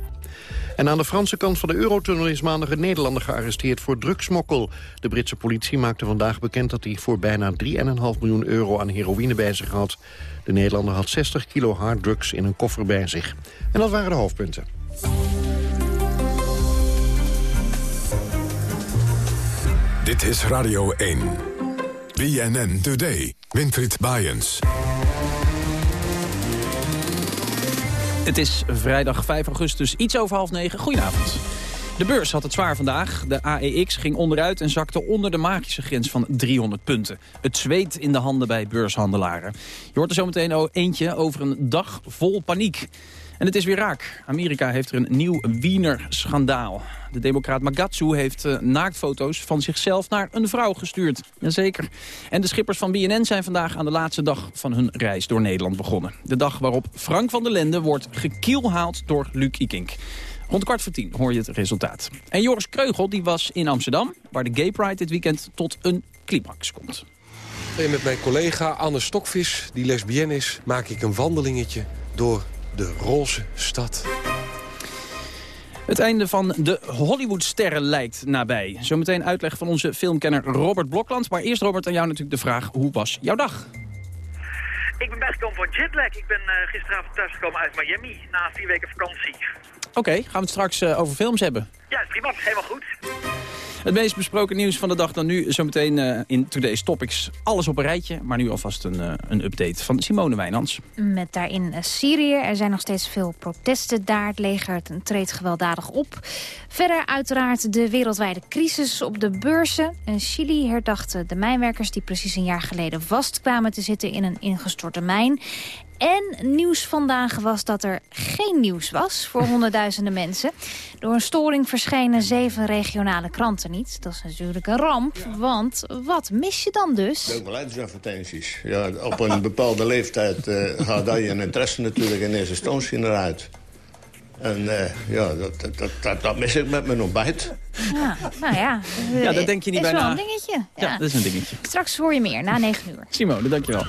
En aan de Franse kant van de Eurotunnel is maandag een Nederlander gearresteerd voor drugsmokkel. De Britse politie maakte vandaag bekend dat hij voor bijna 3,5 miljoen euro aan heroïne bij zich had. De Nederlander had 60 kilo harddrugs in een koffer bij zich. En dat waren de hoofdpunten. Dit is Radio 1. BNN Today. Winfried Baaiens. Het is vrijdag 5 augustus, iets over half negen. Goedenavond. De beurs had het zwaar vandaag. De AEX ging onderuit en zakte onder de magische grens van 300 punten. Het zweet in de handen bij beurshandelaren. Je hoort er zo meteen eentje over een dag vol paniek. En het is weer raak. Amerika heeft er een nieuw Wiener-schandaal. De democraat Magatsu heeft uh, naaktfoto's van zichzelf naar een vrouw gestuurd. Jazeker. En de schippers van BNN zijn vandaag aan de laatste dag van hun reis door Nederland begonnen. De dag waarop Frank van der Lende wordt gekielhaald door Luc Ikink. Rond kwart voor tien hoor je het resultaat. En Joris Kreugel die was in Amsterdam, waar de Gay Pride dit weekend tot een climax komt. En met mijn collega Anne Stokvis, die lesbienne is, maak ik een wandelingetje door de roze stad. Het einde van de Hollywoodsterren lijkt nabij. Zometeen uitleg van onze filmkenner Robert Blokland. Maar eerst Robert, aan jou natuurlijk de vraag, hoe was jouw dag? Ik ben bijgekomen van jetlag. Ik ben uh, gisteravond thuisgekomen uit Miami na vier weken vakantie. Oké, okay, gaan we het straks uh, over films hebben? Ja, prima. Helemaal goed. Het meest besproken nieuws van de dag dan nu. Zometeen uh, in Today's Topics alles op een rijtje. Maar nu alvast een, uh, een update van Simone Wijnands. Met daarin uh, Syrië. Er zijn nog steeds veel protesten daar. Het leger treedt gewelddadig op. Verder uiteraard de wereldwijde crisis op de beurzen. Chili herdacht de mijnwerkers die precies een jaar geleden vastkwamen te zitten in een ingestorte mijn. En nieuws vandaag was dat er geen nieuws was voor honderdduizenden mensen. Door een storing verschenen zeven regionale kranten niet. Dat is natuurlijk een ramp, ja. want wat mis je dan dus? De beleidsadvertenties. Ja, op een bepaalde leeftijd uh, gaat dat je interesse natuurlijk in deze stoomzien eruit. En uh, ja, dat, dat, dat, dat, mis ik met mijn ontbijt. Ja, nou ja. Ja, dat denk je niet is bijna. wel een dingetje. Ja. ja, dat is een dingetje. Straks hoor je meer, na negen uur. Simone, dankjewel.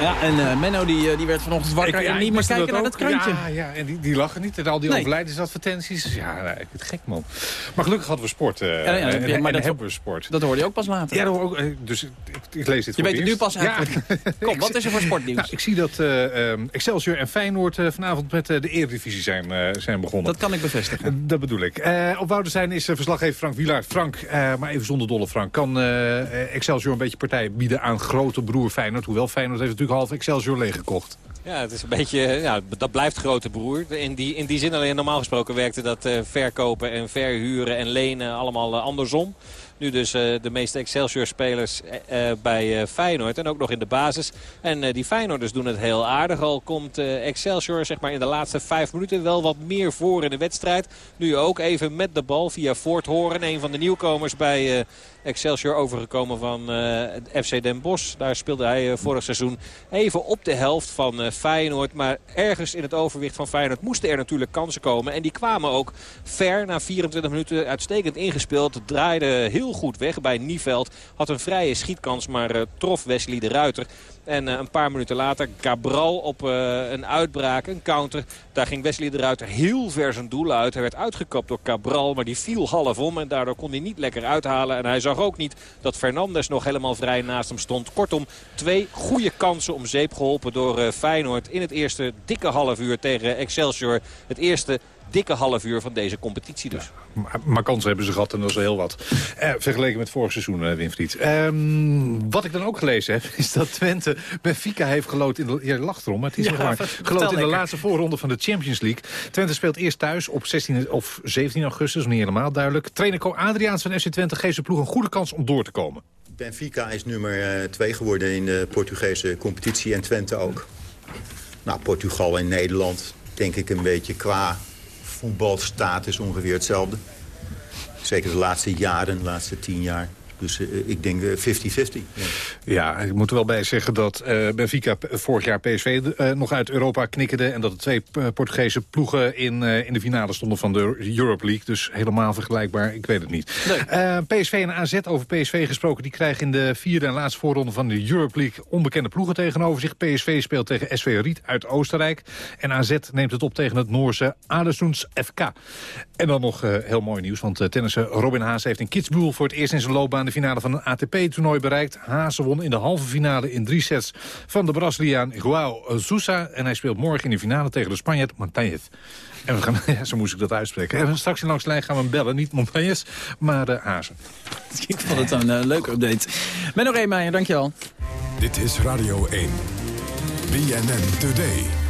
Ja, en uh, Menno die, die werd vanochtend wakker ik, ja, en niet meer kijken naar dat krantje. Ja, ja en die, die lachen niet. En al die nee. overlijdensadvertenties. Ja, nee, ik vind het gek, man. Maar gelukkig hadden we sport. Uh, ja, ja, en, maar en dat hebben we sport. Dat hoorde je ook pas later. Ja, dat ook, dus ik, ik lees dit Je weet het nu pas eigenlijk. Kom, wat is er voor sportnieuws? Nou, ik zie dat uh, um, Excelsior en Feyenoord vanavond met de Eredivisie zijn, zijn begonnen. Dat kan ik bevestigen. dat bedoel ik. Op Woudenstein is verslaggever Frank Wielaert. Frank, maar even zonder dolle Frank. Kan Excelsior een beetje partij bieden aan grote broer Feyenoord? Hoewel Feyenoord heeft natuurlijk half Excelsior leeggekocht. Ja, het is een beetje, ja, dat blijft grote broer. In die, in die zin alleen normaal gesproken werkte dat uh, verkopen en verhuren en lenen allemaal uh, andersom. Nu dus de meeste Excelsior-spelers bij Feyenoord. En ook nog in de basis. En die Feyenoorders doen het heel aardig. Al komt Excelsior zeg maar, in de laatste vijf minuten wel wat meer voor in de wedstrijd. Nu ook even met de bal via Voorthoren. Een van de nieuwkomers bij Excelsior overgekomen van uh, FC Den Bosch. Daar speelde hij uh, vorig seizoen even op de helft van uh, Feyenoord. Maar ergens in het overwicht van Feyenoord moesten er natuurlijk kansen komen. En die kwamen ook ver na 24 minuten uitstekend ingespeeld. Draaide heel goed weg bij Nieveld. Had een vrije schietkans, maar trof Wesley de Ruiter. En een paar minuten later Cabral op een uitbraak, een counter. Daar ging Wesley de Ruiter heel ver zijn doel uit. Hij werd uitgekapt door Cabral, maar die viel half om. En daardoor kon hij niet lekker uithalen. En hij zag ook niet dat Fernandes nog helemaal vrij naast hem stond. Kortom, twee goede kansen om zeep geholpen door uh, Feyenoord in het eerste dikke half uur tegen Excelsior. Het eerste dikke half uur van deze competitie dus. maar, maar, kansen hebben ze gehad en dat is heel wat. Eh, vergeleken met vorig seizoen, uh, Winfried. Ehm, wat ik dan ook gelezen heb, is dat Twente Benfica heeft geloot in de... Je lacht erom, maar het is ja, waar. Geloot in de laatste voorronde van de Champions League. Twente speelt eerst thuis op 16 of 17 augustus, niet helemaal duidelijk. Trainer Co Adriaans van FC Twente geeft zijn ploeg een goede kans om door te komen. Benfica is nummer 2 uh, geworden in de Portugese competitie en Twente ook. Nou, Portugal en Nederland, denk ik een beetje qua voetbalstatus ongeveer hetzelfde. Zeker de laatste jaren, de laatste tien jaar. Dus uh, ik denk 50-50. Uh, ja, ik moet er wel bij zeggen dat uh, Benfica vorig jaar PSV uh, nog uit Europa knikkerde... en dat de twee Portugese ploegen in, in de finale stonden van de Europe League. Dus helemaal vergelijkbaar, ik weet het niet. PSV en AZ over PSV gesproken... die krijgen in de vierde en laatste voorronde van de Europe League... onbekende ploegen tegenover zich. PSV speelt tegen SV Riet uit Oostenrijk. En AZ neemt het op tegen het Noorse Adersoens FK. En dan nog heel mooi nieuws, want tennisser Robin Haas heeft in Kitzbühel... voor het eerst in zijn loopbaan de finale van een ATP-toernooi bereikt. Haase won in de halve finale in drie sets van de Braziliaan Joao Sousa. En hij speelt morgen in de finale tegen de Spanjaard Montañez. En we gaan, ja, zo moest ik dat uitspreken. En straks in langs de lijn gaan we hem bellen. Niet Montañez, maar uh, Hazen. Ik vond het een uh, leuke update. Menno Reemeijer, dankjewel. Dit is Radio 1. BNN Today.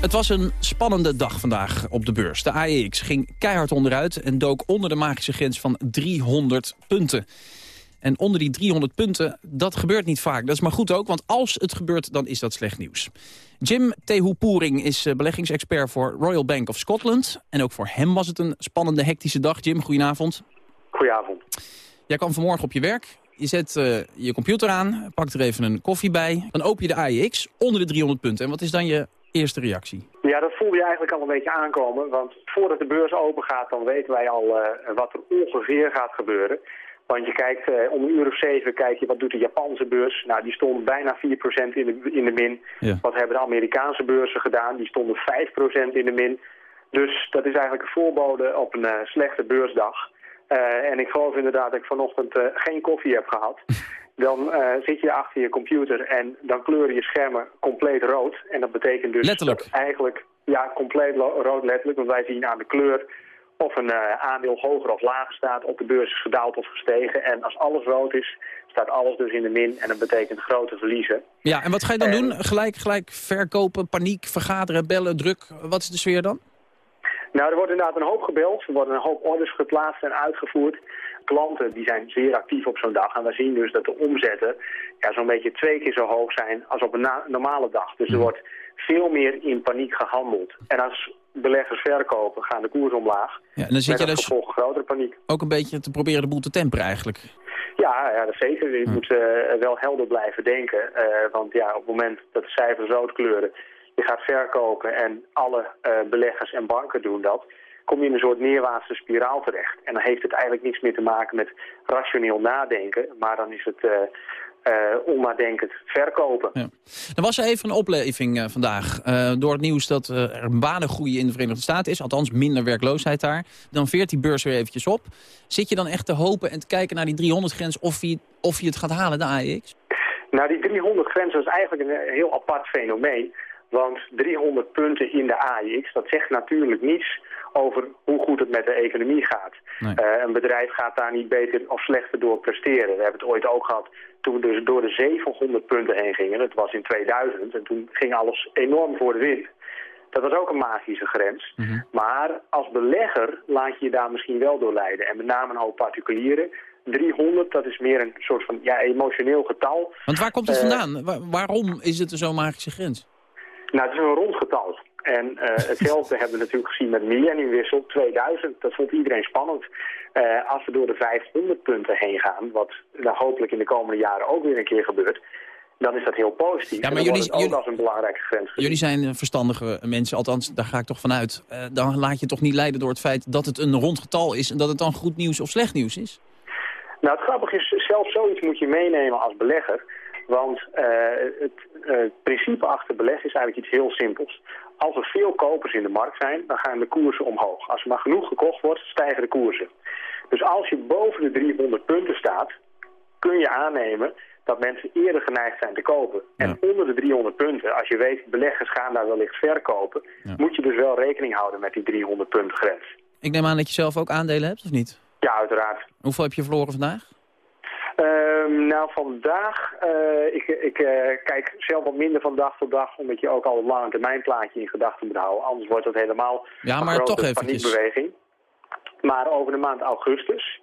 Het was een spannende dag vandaag op de beurs. De AEX ging keihard onderuit en dook onder de magische grens van 300 punten. En onder die 300 punten, dat gebeurt niet vaak. Dat is maar goed ook, want als het gebeurt, dan is dat slecht nieuws. Jim Tehupoering is eh, beleggingsexpert voor Royal Bank of Scotland. En ook voor hem was het een spannende, hectische dag. Jim, goedenavond. Goedenavond. Jij kwam vanmorgen op je werk. Je zet uh, je computer aan, pakt er even een koffie bij. Dan open je de AEX onder de 300 punten. En wat is dan je eerste reactie? Ja, dat voelde je eigenlijk al een beetje aankomen. Want voordat de beurs open gaat, dan weten wij al uh, wat er ongeveer gaat gebeuren. Want je kijkt uh, om een uur of zeven, kijk je wat doet de Japanse beurs. Nou, die stond bijna 4% in de, in de min. Ja. Wat hebben de Amerikaanse beurzen gedaan? Die stonden 5% in de min. Dus dat is eigenlijk een voorbode op een uh, slechte beursdag. Uh, en ik geloof inderdaad dat ik vanochtend geen koffie heb gehad. Dan zit je achter je computer en dan kleuren je schermen compleet rood. En dat betekent dus letterlijk. eigenlijk ja, compleet rood letterlijk. Want wij zien aan de kleur of een uh, aandeel hoger of lager staat, op de beurs is gedaald of gestegen. En als alles rood is, staat alles dus in de min en dat betekent grote verliezen. Ja, en wat ga je dan doen? Gelijk, gelijk verkopen, paniek, vergaderen, bellen, druk. Wat is de sfeer dan? Nou, er wordt inderdaad een hoop gebeld. Er worden een hoop orders geplaatst en uitgevoerd. Klanten die zijn zeer actief op zo'n dag. En we zien dus dat de omzetten ja, zo'n beetje twee keer zo hoog zijn als op een normale dag. Dus er wordt veel meer in paniek gehandeld. En als beleggers verkopen, gaan de koers omlaag. Ja, en dan zit je dus grotere paniek. Ook een beetje te proberen de boel te temperen eigenlijk. Ja, ja dat zeker. Je hm. moet uh, wel helder blijven denken. Uh, want ja, op het moment dat de cijfers rood kleuren, je gaat verkopen en alle uh, beleggers en banken doen dat, kom je in een soort neerwaartse spiraal terecht. En dan heeft het eigenlijk niets meer te maken met rationeel nadenken, maar dan is het uh, onnadenkend verkopen. Ja. Er was even een opleving uh, vandaag uh, door het nieuws dat er een banengroei in de Verenigde Staten is. Althans minder werkloosheid daar. Dan veert die beurs weer eventjes op. Zit je dan echt te hopen en te kijken naar die 300-grens of je, of je het gaat halen, de AEX? Nou, die 300-grens is eigenlijk een heel apart fenomeen. Want 300 punten in de AEX, dat zegt natuurlijk niets over hoe goed het met de economie gaat. Nee. Uh, een bedrijf gaat daar niet beter of slechter door presteren. We hebben het ooit ook gehad toen we dus door de 700 punten heen gingen. Dat was in 2000 en toen ging alles enorm voor de wind. Dat was ook een magische grens. Mm -hmm. Maar als belegger laat je je daar misschien wel door leiden. En met name een hoop particulieren 300, dat is meer een soort van ja, emotioneel getal. Want waar komt het Eh, vandaan? Wa- waarom is het zo'n magische grens? Nou, het is een rond getal. En eh, hetzelfde hebben we natuurlijk gezien met millenniumwissel 2000. Dat vond iedereen spannend. Eh, als we door de 500 punten heen gaan, wat nou, hopelijk in de komende jaren ook weer een keer gebeurt, dan is dat heel positief. Ja, maar dan jullie- ook jullie- als een belangrijke grens. Jullie zijn eh, verstandige mensen, althans daar ga ik toch vanuit. Eh dan laat je toch niet leiden door het feit dat het een rond getal is... en dat het dan goed nieuws of slecht nieuws is? Nou, het grappige is, zelfs zoiets moet je meenemen als belegger. Want het principe achter beleggen is eigenlijk iets heel simpels. Als er veel kopers in de markt zijn, dan gaan de koersen omhoog. Als er maar genoeg gekocht wordt, stijgen de koersen. Dus als je boven de 300 punten staat, kun je aannemen dat mensen eerder geneigd zijn te kopen. En onder de 300 punten, als je weet beleggers gaan daar wellicht verkopen, moet je dus wel rekening houden met die 300 punten grens. Ik neem aan dat je zelf ook aandelen hebt, of niet? Ja, uiteraard. Hoeveel heb je verloren vandaag? Ehm, nou, vandaag, eh, ik, ik eh, kijk zelf wat minder van dag tot dag, omdat je ook al een lange termijn plaatje in gedachten moet houden. Anders wordt het helemaal Ja, een maar grote toch eventjes. paniekbeweging. Maar over de maand augustus,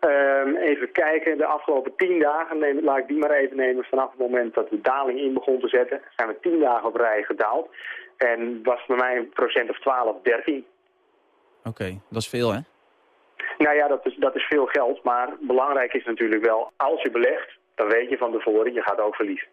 ehm, even kijken, de afgelopen tien dagen, neem, laat ik die maar even nemen, vanaf het moment dat de daling in begon te zetten, zijn we tien dagen op rij gedaald. En was bij mij een procent of 12, 13. Oké, dat is veel, hè? Nou ja, dat is, dat is veel geld, maar belangrijk is natuurlijk wel, als je belegt, dan weet je van tevoren, je gaat ook verliezen.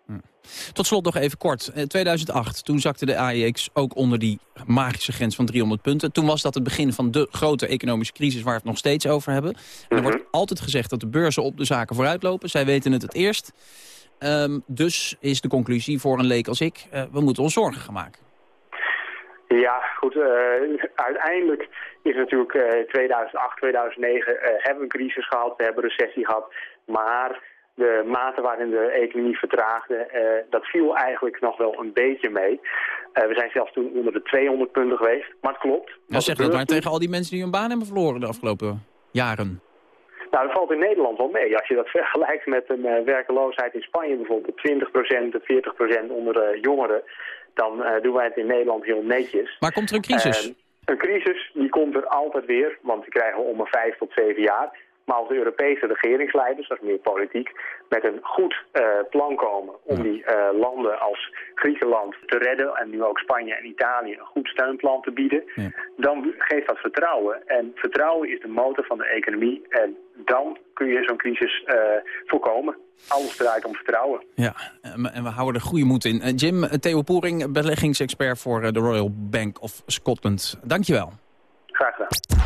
Tot slot nog even kort. Eh, 2008, toen zakte de AEX ook onder die magische grens van 300 punten. Toen was dat het begin van de grote economische crisis waar we het nog steeds over hebben. En er wordt altijd gezegd dat de beurzen op de zaken vooruitlopen. Zij weten het het eerst. Ehm, dus is de conclusie voor een leek als ik, eh, we moeten ons zorgen gaan maken. Ja, goed. eh, uiteindelijk is natuurlijk eh 2008, 2009 eh, hebben we een crisis gehad, we hebben een recessie gehad. Maar de mate waarin de economie vertraagde, eh, dat viel eigenlijk nog wel een beetje mee. Eh, we zijn zelfs toen onder de 200 punten geweest, maar het klopt. Nou, Wat zeg dat maar tegen al die mensen die hun baan hebben verloren de afgelopen jaren. Nou, dat valt in Nederland wel mee. Als je dat vergelijkt met een eh, werkeloosheid in Spanje bijvoorbeeld, 20%, 40% onder de jongeren, dan eh, doen wij het in Nederland heel netjes. Maar komt er een crisis? Eh, een crisis, die komt er altijd weer, want die krijgen we om een vijf tot zeven jaar. Maar als de Europese regeringsleiders, dat is meer politiek, met een goed eh, plan komen om die eh, landen als Griekenland te redden en nu ook Spanje en Italië een goed steunplan te bieden, dan geeft dat vertrouwen. En vertrouwen is de motor van de economie en dan kun je zo'n crisis eh, voorkomen. Alles draait om vertrouwen. Ja, en we houden er goede moed in. Eh, Jim, eh, Theo Poering, beleggingsexpert voor de Royal Bank of Scotland. Dankjewel. Graag gedaan.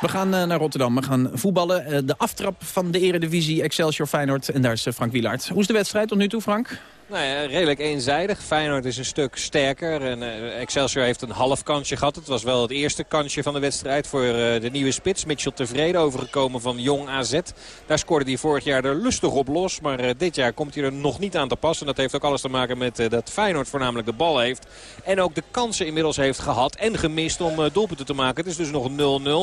We gaan naar Rotterdam. We gaan voetballen. De aftrap van de eredivisie Excelsior Feyenoord. En daar is Frank Wielaert. Hoe is de wedstrijd tot nu toe, Frank? Nou ja, redelijk eenzijdig. Feyenoord is een stuk sterker. En, eh, Excelsior heeft een half kansje gehad. Het was wel het eerste kansje van de wedstrijd voor eh, de nieuwe spits. Mitchell tevreden overgekomen van Jong AZ. Daar scoorde hij vorig jaar er lustig op los. Maar eh, dit jaar komt hij er nog niet aan te passen. Dat heeft ook alles te maken met dat Feyenoord voornamelijk de bal heeft. En ook de kansen inmiddels heeft gehad en gemist om doelpunten te maken. Het is dus nog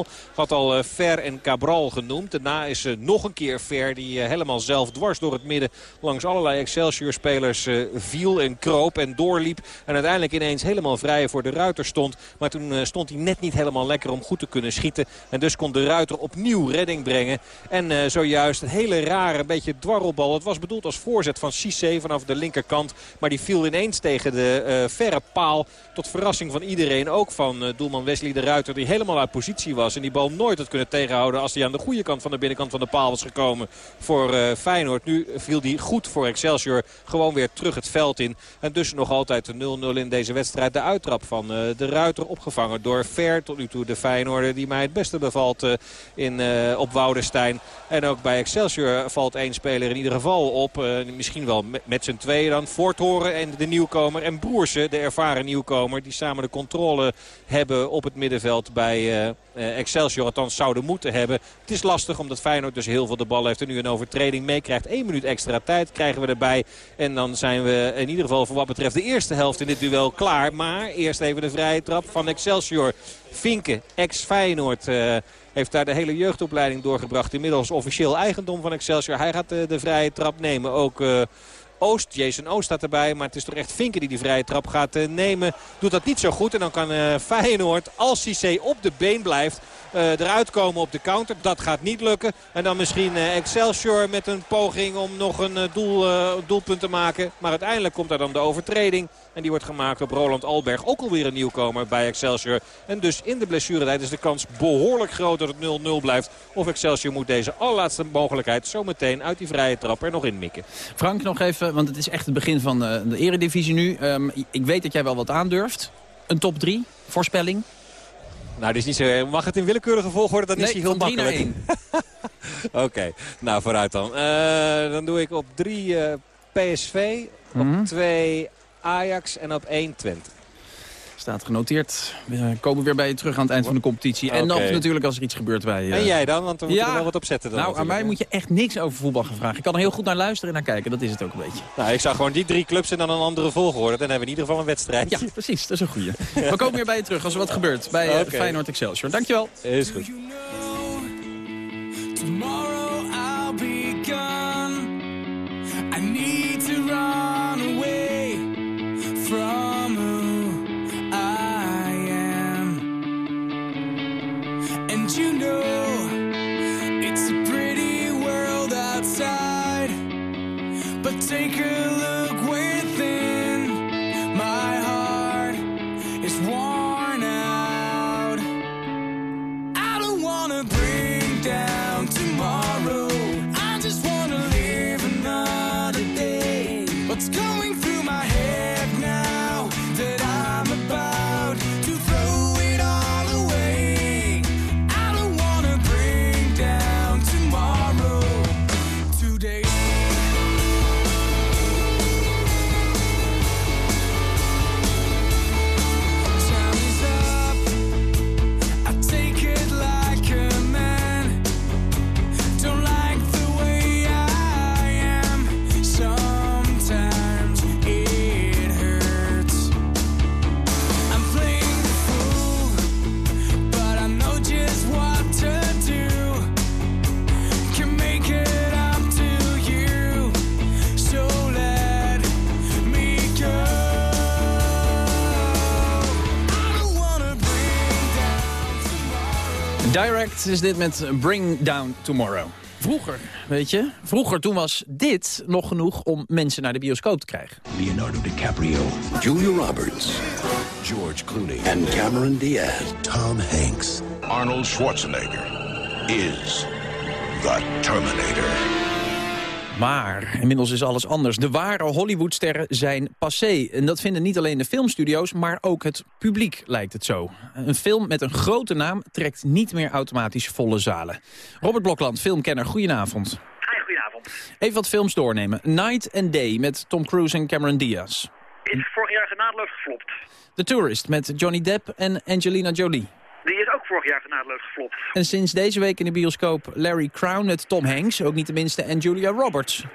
0-0. Had al Fer en Cabral genoemd. Daarna is nog een keer Fer die helemaal zelf dwars door het midden langs allerlei Excelsior-spelers eh, viel en kroop en doorliep. En uiteindelijk ineens helemaal vrij voor de Ruiter stond. Maar toen eh, stond hij net niet helemaal lekker om goed te kunnen schieten. En dus kon de Ruiter opnieuw redding brengen. En eh, zojuist een hele rare, beetje dwarrelbal. Het was bedoeld als voorzet van Cissé vanaf de linkerkant. Maar die viel ineens tegen de verre paal. Tot verrassing van iedereen. Ook van doelman Wesley de Ruiter die helemaal uit positie was. En die bal nooit had kunnen tegenhouden als hij aan de goede kant van de binnenkant van de paal was gekomen voor Feyenoord. Nu viel die goed voor Excelsior. Gewoon weer terug het veld in. En dus nog altijd de 0-0 in deze wedstrijd. De uittrap van eh, de Ruiter opgevangen door Ver. Tot nu toe de Feyenoorder die mij het beste bevalt eh, in, eh, op Woudenstein. En ook bij Excelsior valt één speler in ieder geval op. Misschien wel met, z'n tweeën dan. Voorthoren en de nieuwkomer. En Broersen, de ervaren nieuwkomer. Die samen de controle hebben op het middenveld bij Excelsior. Althans zouden moeten hebben. Het is lastig omdat Feyenoord dus heel veel de bal heeft. En nu een overtreding meekrijgt. Eén minuut extra tijd krijgen we erbij. En dan zijn we in ieder geval voor wat betreft de eerste helft in dit duel klaar. Maar eerst even de vrije trap van Excelsior. Vinken, ex-Feyenoord... eh, heeft daar de hele jeugdopleiding doorgebracht. Inmiddels officieel eigendom van Excelsior. Hij gaat de, de vrije trap nemen. Ook eh, Oost, Jason Oost staat erbij. Maar het is toch echt Vinken die die vrije trap gaat eh, nemen. Doet dat niet zo goed. En dan kan eh, Feyenoord, als Cissé op de been blijft... uh, eruit komen op de counter. Dat gaat niet lukken. En dan misschien uh, Excelsior met een poging om nog een doel, doelpunt te maken. Maar uiteindelijk komt daar dan de overtreding. En die wordt gemaakt op Roland Alberg. Ook alweer een nieuwkomer bij Excelsior. En dus in de blessuretijd is de kans behoorlijk groot dat het 0-0 blijft. Of Excelsior moet deze allerlaatste mogelijkheid zometeen uit die vrije trap er nog in mikken. Frank, nog even, want het is echt het begin van de eredivisie nu. Um, ik weet dat jij wel wat aandurft. Een top 3, voorspelling? Nou, dit is niet zo... Mag het in willekeurige volgorde? Dan nee, is hij heel makkelijk. Oké, okay. nou vooruit dan. Uh, dan doe ik op 3 uh, PSV, op mm -hmm. 2 Ajax en op 1 Twente. Staat genoteerd. We komen weer bij je terug aan het eind van de competitie. En okay. nog natuurlijk als er iets gebeurt bij... Uh... En jij dan? Want we moeten er wel wat op zetten dan. Nou, aan mij moet je echt niks over voetbal gaan vragen. Ik kan er heel goed naar luisteren en naar kijken. Dat is het ook een beetje. Nou, ik zou gewoon die drie clubs en dan een andere volgorde. Dan hebben we in ieder geval een wedstrijd. Ja, precies. Dat is een goeie. we komen weer bij je terug als er wat gebeurt bij uh, okay. Feyenoord Excelsior. Dankjewel. Is goed. Direct is dit met Bring Down Tomorrow. Vroeger, weet je, vroeger toen was dit nog genoeg om mensen naar de bioscoop te krijgen. Leonardo DiCaprio, Julia Roberts, George Clooney, and Cameron Diaz. Tom Hanks. Arnold Schwarzenegger is the Terminator. Maar inmiddels is alles anders. De ware Hollywoodsterren zijn passé. En dat vinden niet alleen de filmstudio's, maar ook het publiek lijkt het zo. Een film met een grote naam trekt niet meer automatisch volle zalen. Robert Blokland, filmkenner, goedenavond. Hi, goedenavond. Even wat films doornemen. Night and Day met Tom Cruise en Cameron Diaz. Is vorig jaar genadeloos geflopt. The Tourist met Johnny Depp en Angelina Jolie. Vorig jaar genadeloos geflopt. En sinds deze week in de bioscoop Larry Crown met Tom Hanks, ook niet de minste, en Julia Roberts.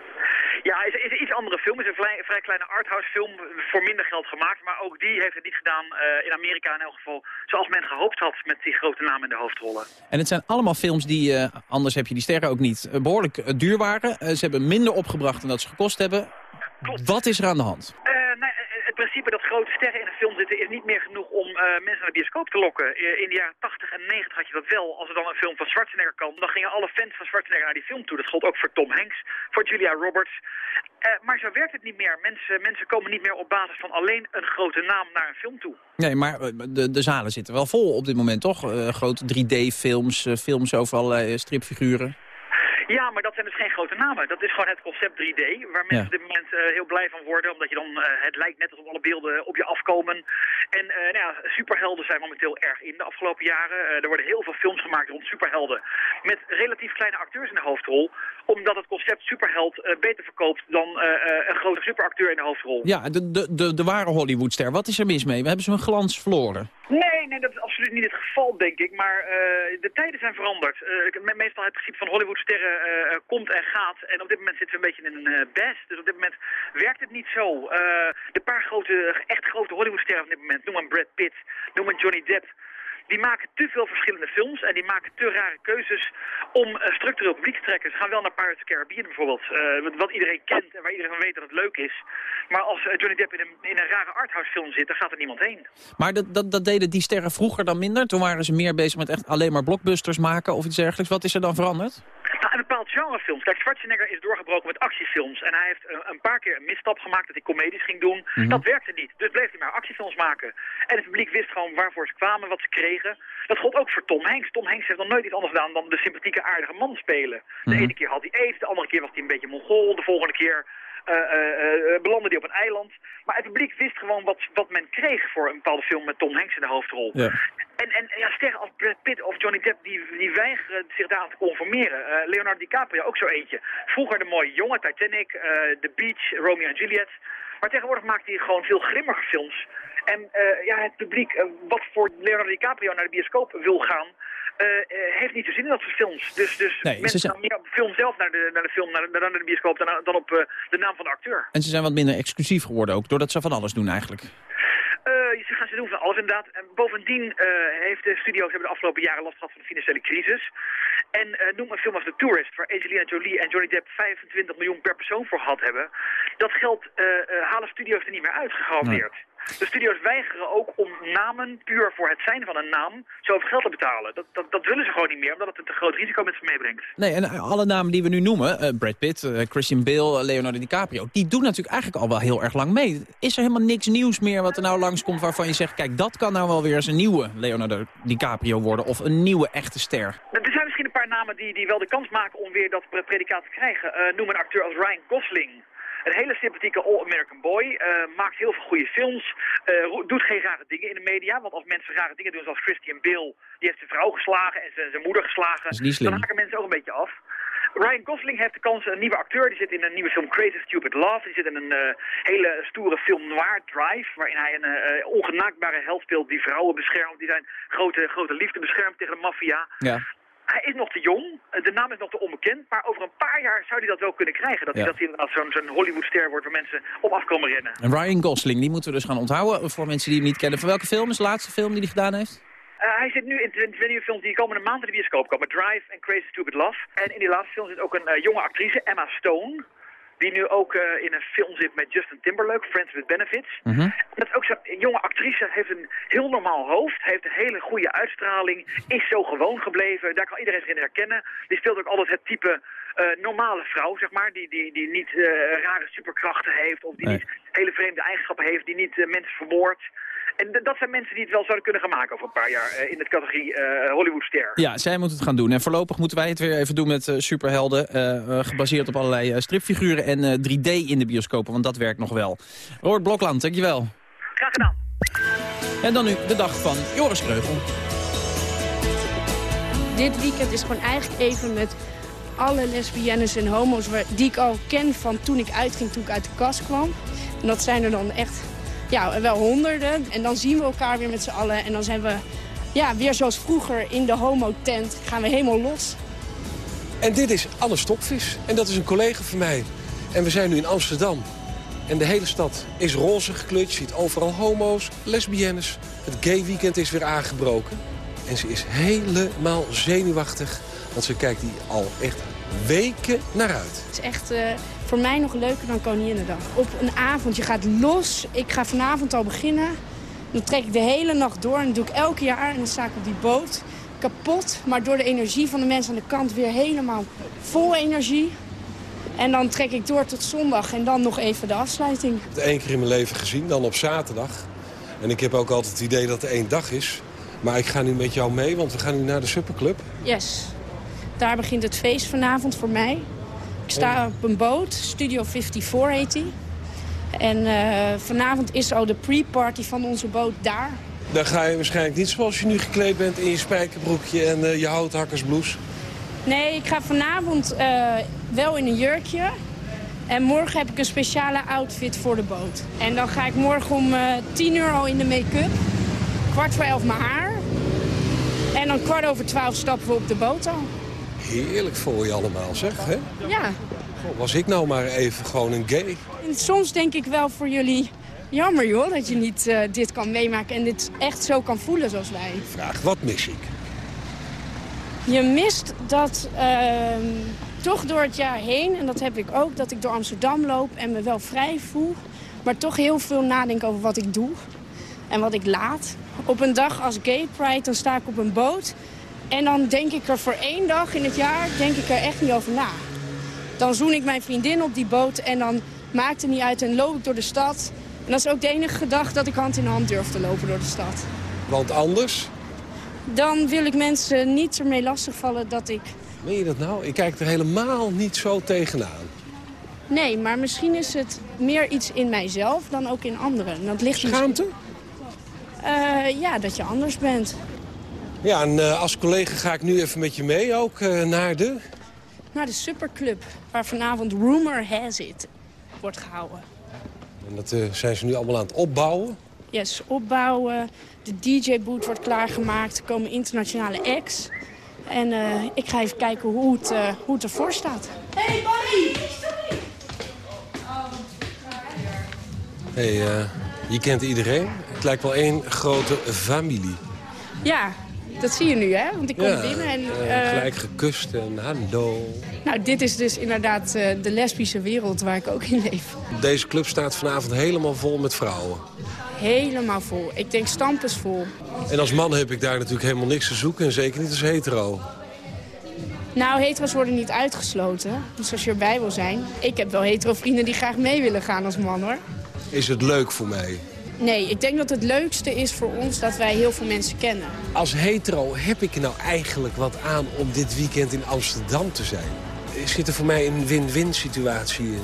Ja, is, is een iets andere film. is een vrij, vrij kleine arthouse film voor minder geld gemaakt. Maar ook die heeft het niet gedaan eh, in Amerika in elk geval zoals men gehoopt had met die grote namen in de hoofdrollen. En het zijn allemaal films die, eh, anders heb je die sterren ook niet, eh, behoorlijk eh, duur waren. Ze hebben minder opgebracht dan dat ze gekost hebben. Wat is er aan de hand? Dat grote sterren in een film zitten is niet meer genoeg om eh, mensen naar de bioscoop te lokken. Eh, in de jaren 80 en 90 had je dat wel. Als er dan een film van Schwarzenegger kwam, dan gingen alle fans van Schwarzenegger naar die film toe. Dat gold ook voor Tom Hanks, voor Julia Roberts. Eh, maar zo werkt het niet meer. Mensen, mensen komen niet meer op basis van alleen een grote naam naar een film toe. Nee, maar de, de zalen zitten wel vol op dit moment, toch? Grote 3D-films, eh, films over allerlei stripfiguren. Ja, maar dat zijn dus geen grote namen. Dat is gewoon het concept 3D, waar mensen Ja. op dit moment eh, heel blij van worden. Omdat je dan, eh, het lijkt net alsof alle beelden op je afkomen. En eh, nou ja, superhelden zijn momenteel erg in de afgelopen jaren. Er worden heel veel films gemaakt rond superhelden. Met relatief kleine acteurs in de hoofdrol. Omdat het concept superheld beter verkoopt dan een grote superacteur in de hoofdrol. Ja, de, de, de, de ware Hollywoodster. Wat is er mis mee? We hebben ze hun glans verloren. Nee, nee, dat is absoluut niet het geval, denk ik. Maar eh, de tijden zijn veranderd. Eh, me- meestal het principe van Hollywoodsterren eh, komt en gaat. En op dit moment zitten we een beetje in een uh, best. Dus op dit moment werkt het niet zo. De paar grote, echt grote Hollywoodsterren op dit moment, noem maar Brad Pitt, noem maar Johnny Depp. Die maken te veel verschillende films en die maken te rare keuzes om uh, structureel publiek te trekken. Ze gaan wel naar Pirates of the Caribbean bijvoorbeeld, uh, wat iedereen kent en waar iedereen van weet dat het leuk is. Maar als uh, Johnny Depp in een, in een rare arthouse film zit, dan gaat er niemand heen. Maar dat, dat, dat deden die sterren vroeger dan minder? Toen waren ze meer bezig met echt alleen maar blockbusters maken of iets dergelijks. Wat is er dan veranderd? Nou, een bepaald genrefilms. Kijk, Schwarzenegger is doorgebroken met actiefilms. En hij heeft een, een paar keer een misstap gemaakt dat hij comedies ging doen. Mm -hmm. Dat werkte niet. Dus bleef hij maar actiefilms maken. En het publiek wist gewoon waarvoor ze kwamen, wat ze kregen. Dat gold ook voor Tom Hanks. Tom Hanks heeft nog nooit iets anders gedaan dan de sympathieke aardige man spelen. De mm -hmm. ene keer had hij aids, de andere keer was hij een beetje mongool. De volgende keer uh, uh, belandde hij op een eiland. Maar het publiek wist gewoon wat, wat men kreeg voor een bepaalde film met Tom Hanks in de hoofdrol. Ja. En, en ja, sterren als Brad Pitt of Johnny Depp, die, die weigeren zich daaraan te conformeren. Uh, Leonardo DiCaprio ook zo eentje. Vroeger de mooie jongen, Titanic, The Beach, Romeo en Juliet. Maar tegenwoordig maakt hij gewoon veel grimmige films. En ja, het publiek, wat voor Leonardo DiCaprio naar de bioscoop wil gaan... Uh, heeft niet zo zin in dat soort films. Dus, dus nee, mensen gaan meer op de film zelf naar de, naar de film, naar naar de bioscoop, dan, dan op uh, de naam van de acteur. En ze zijn wat minder exclusief geworden ook, doordat ze van alles doen eigenlijk. Uh, ze gaan ze doen van alles inderdaad. En bovendien uh, heeft de studio's hebben de afgelopen jaren last gehad van de financiële crisis. En uh, noem een film als The Tourist, waar Angelina Jolie en Johnny Depp 25 miljoen per persoon voor gehad hebben. Dat geld halen studio's er niet meer uit, gegarandeerd. Nee. De studio's weigeren ook om namen, puur voor het zijn van een naam, zoveel geld te betalen. Dat, dat, dat willen ze gewoon niet meer, omdat het een te groot risico met zich meebrengt. Nee, en alle namen die we nu noemen, uh, Brad Pitt, uh, Christian Bale, Leonardo DiCaprio, die doen natuurlijk eigenlijk al wel heel erg lang mee. Is er helemaal niks nieuws meer wat er nou langskomt waarvan je zegt, kijk, dat kan nou wel weer eens een nieuwe Leonardo DiCaprio worden of een nieuwe echte ster? Er zijn misschien een paar namen die, die wel de kans maken om weer dat predicaat te krijgen. Uh, noem een acteur als Ryan Gosling. Een hele sympathieke All-American Boy. Uh, maakt heel veel goede films. Uh, doet geen rare dingen in de media. Want als mensen rare dingen doen zoals Christian Bale... die heeft zijn vrouw geslagen en zijn, zijn moeder geslagen... dan haken mensen ook een beetje af. Ryan Gosling heeft de kans, een nieuwe acteur, die zit in een nieuwe film Crazy Stupid Love. Die zit in een uh, hele stoere film Noir Drive, waarin hij een uh, ongenaakbare held speelt die vrouwen beschermt, die zijn grote, grote liefde beschermt tegen de maffia. Ja. Hij is nog te jong, de naam is nog te onbekend, maar over een paar jaar zou hij dat wel kunnen krijgen. Dat, Ja. hij, dat hij inderdaad zo'n zo'n Hollywoodster wordt waar mensen op af komen rennen. En Ryan Gosling, die moeten we dus gaan onthouden voor mensen die hem niet kennen. Van welke film is de laatste film die hij gedaan heeft? Uh, hij zit nu in twee nieuwe films die komende maand in de bioscoop komen. Drive en Crazy Stupid Love. En in die laatste film zit ook een uh, jonge actrice, Emma Stone. Die nu ook uh, in een film zit met Justin Timberlake, Friends with Benefits. Mhm. En Dat is ook zo'n jonge actrice, heeft een heel normaal hoofd, heeft een hele goede uitstraling, is zo gewoon gebleven. Daar kan iedereen zich in herkennen. Die speelt ook altijd het type uh, normale vrouw, zeg maar, die, die, die niet uh, rare superkrachten heeft of die Nee. niet hele vreemde eigenschappen heeft, die niet mensen vermoordt. En dat zijn mensen die het wel zouden kunnen gaan maken over een paar jaar uh, in de categorie uh, Hollywoodster. Ja, zij moet het gaan doen. En voorlopig moeten wij het weer even doen met eh, superhelden. eh, eh, gebaseerd op allerlei eh, stripfiguren en eh, 3D in de bioscopen, want dat werkt nog wel. Robert Blokland, dankjewel. Graag gedaan. En dan nu de dag van Joris Kreugel. Dit weekend is gewoon eigenlijk even met alle lesbiennes en homo's die ik al ken van toen ik uitging, toen ik uit de kast kwam. En dat zijn er dan echt ja, wel honderden. En dan zien we elkaar weer met z'n allen. En dan zijn we ja, weer zoals vroeger in de homo-tent. Gaan we helemaal los. En dit is Anne Stokvis. En dat is een collega van mij. En we zijn nu in Amsterdam. En de hele stad is roze gekleurd. Je ziet overal homo's, lesbiennes. Het gay weekend is weer aangebroken. En ze is helemaal zenuwachtig. Want ze kijkt hier al echt weken naar uit. Het is echt eh, voor mij nog leuker dan Koninginnedag. Op een avond, je gaat los. Ik ga vanavond al beginnen. Dan trek ik de hele nacht door en dat doe ik elk jaar. En dan sta ik op die boot kapot. Maar door de energie van de mensen aan de kant weer helemaal vol energie. En dan trek ik door tot zondag en dan nog even de afsluiting. Ik heb het één keer in mijn leven gezien, dan op zaterdag. En ik heb ook altijd het idee dat het één dag is. Maar ik ga nu met jou mee, want we gaan nu naar de Superclub. Yes. Daar begint het feest vanavond voor mij. Ik sta op een boot, Studio 54 heet die. En eh, vanavond is al de pre-party van onze boot daar. Dan ga je waarschijnlijk niet zoals je nu gekleed bent in je spijkerbroekje en eh, je houthakkersblouse. Nee, ik ga vanavond eh, wel in een jurkje. En morgen heb ik een speciale outfit voor de boot. En dan ga ik morgen om 10 uur al in de make-up. Kwart voor elf mijn haar. En dan kwart over twaalf stappen we op de boot al. Heerlijk voor je allemaal, zeg. Hè? Ja. Goh, was ik nou maar even gewoon een gay? En soms denk ik wel voor jullie Jammer joh, dat je niet eh, dit kan meemaken en dit echt zo kan voelen zoals wij. Vraag, wat mis ik? Je mist dat ehm, toch door het jaar heen, en dat heb ik ook, dat ik door Amsterdam loop en me wel vrij voel. Maar toch heel veel nadenk over wat ik doe en wat ik laat. Op een dag als Gay Pride, dan sta ik op een boot. En dan denk ik er voor één dag in het jaar, denk ik er echt niet over na. Dan zoen ik mijn vriendin op die boot en dan maakt het niet uit en loop ik door de stad. En dat is ook de enige gedachte dat ik hand in hand durf te lopen door de stad. Want anders? Dan wil ik mensen niet ermee lastigvallen dat ik... Meen je dat nou? Ik kijk er helemaal niet zo tegenaan. Nee, maar misschien is het meer iets in mijzelf dan ook in anderen. En Dat ligt Schaamte? Eh, ja, dat je anders bent. Ja, en eh, als collega ga ik nu even met je mee ook eh, naar de... Naar de Superclub, waar vanavond Rumor Has It wordt gehouden. En dat eh, zijn ze nu allemaal aan het opbouwen. Yes, opbouwen. De DJ-boot wordt klaargemaakt. Er komen internationale acts. En eh, ik ga even kijken hoe het, eh, hoe het ervoor staat. Hey, buddy! hey, eh, je kent iedereen. Het lijkt wel één grote familie. Ja, dat zie je nu, hè? Want ik kom ja, binnen en... eh, eh, gelijk gekust en hallo. nou, dit is dus inderdaad eh, de lesbische wereld waar ik ook in leef. Deze club staat vanavond helemaal vol met vrouwen. Helemaal vol. Ik denk stampers vol. En als man heb ik daar natuurlijk helemaal niks te zoeken. En zeker niet als hetero. Nou, hetero's worden niet uitgesloten. Dus als je erbij wil zijn... Ik heb wel hetero vrienden die graag mee willen gaan als man, hoor. Is het leuk voor mij? Nee, ik denk dat het leukste is voor ons dat wij heel veel mensen kennen. Als hetero heb ik nou eigenlijk wat aan om dit weekend in Amsterdam te zijn? Zit er voor mij een win-win situatie in?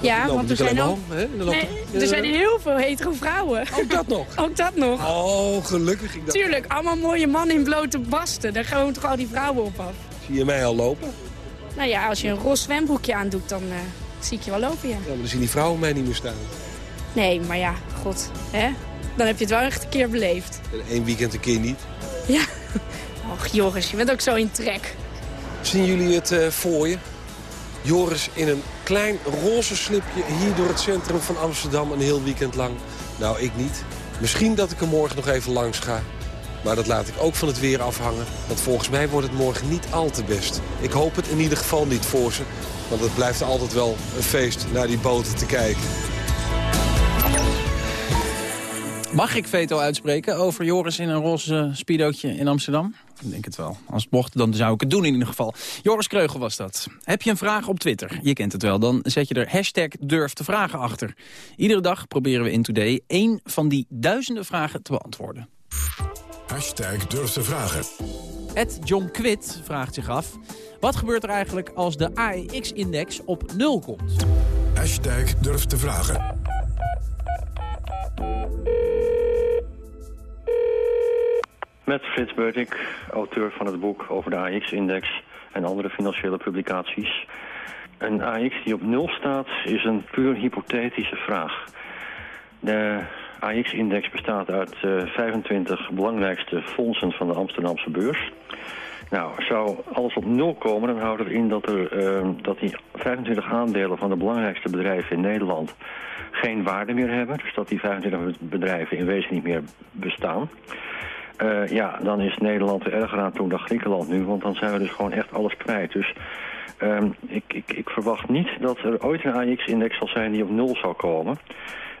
Ja, want er zijn ook... Nee, er- zijn heel veel hetero vrouwen. Ook dat nog? ook dat nog. Oh, gelukkig. Ik dacht, Tuurlijk, allemaal mooie mannen in blote basten. Daar gaan toch al die vrouwen op af. zie je mij al lopen? Nou ja, als je een roze zwembroekje aandoet, dan eh, zie ik je wel lopen, ja. Ja, maar dan zien die vrouwen mij niet meer staan. Nee, maar ja, god, hè? Dan heb je het wel echt een keer beleefd. En één weekend een keer niet. Ja. Och, Joris, je bent ook zo in trek. Zien jullie het eh, voor je? Joris in een klein roze slipje hier door het centrum van Amsterdam een heel weekend lang. Nou, ik niet. Misschien dat ik er morgen nog even langs ga. Maar dat laat ik ook van het weer afhangen. Want volgens mij wordt het morgen niet al te best. Ik hoop het in ieder geval niet voor ze. Want het blijft altijd wel een feest naar die boten te kijken. Mag ik veto uitspreken over Joris in een roze speedootje in Amsterdam? Ik denk het wel. Als het mocht, dan zou ik het doen in ieder geval. Joris Kreugel was dat. Heb je een vraag op Twitter? Je kent het wel. Dan zet je er hashtag durf te vragen achter. Iedere dag proberen we in Today één van die duizenden vragen te beantwoorden. Hashtag durf te vragen. Ed John Quid vraagt zich af... wat gebeurt er eigenlijk als de AEX-index op nul komt? Hashtag durf te vragen. Met Frits Beurtik, auteur van het boek over de AX-index en andere financiële publicaties. Een AX die op nul staat is een puur hypothetische vraag. De AX-index bestaat uit eh, 25 belangrijkste fondsen van de Amsterdamse beurs. Nou, zou alles op nul komen, dan houdt het in dat, er, eh, dat die 25 aandelen van de belangrijkste bedrijven in Nederland geen waarde meer hebben. Dus dat die 25 bedrijven in wezen niet meer bestaan. Eh, ja, dan is Nederland er erger aan toe dan Griekenland nu, want dan zijn we dus gewoon echt alles kwijt. Dus ehm, ik, ik, ik verwacht niet dat er ooit een AX-index zal zijn die op nul zal komen.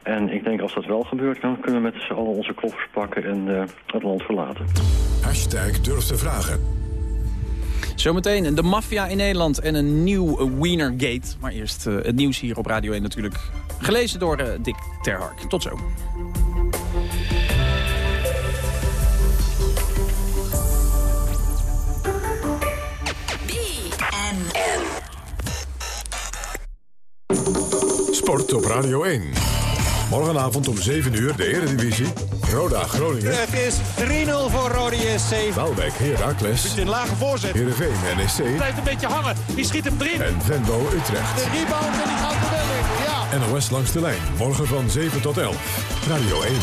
En ik denk als dat wel gebeurt, dan kunnen we met z'n allen onze koffers pakken en eh, het land verlaten. Hashtag durf te vragen. Zometeen de maffia in Nederland en een nieuw Wienergate. Maar eerst eh, het nieuws hier op Radio 1 natuurlijk. Gelezen door eh, Dick Terhark. Tot zo. Sport op Radio 1. Morgenavond om 7 uur de Eredivisie. Roda Groningen. Het is 3-0 voor Rode JC. Waalwijk Heracles. In lage voorzet. Heerenveen NEC. Blijft een beetje hangen. Die schiet hem erin. En Venlo Utrecht. De rebound en die gaat er wel in. Ja. NOS langs de lijn. Morgen van 7 tot 11. Radio 1.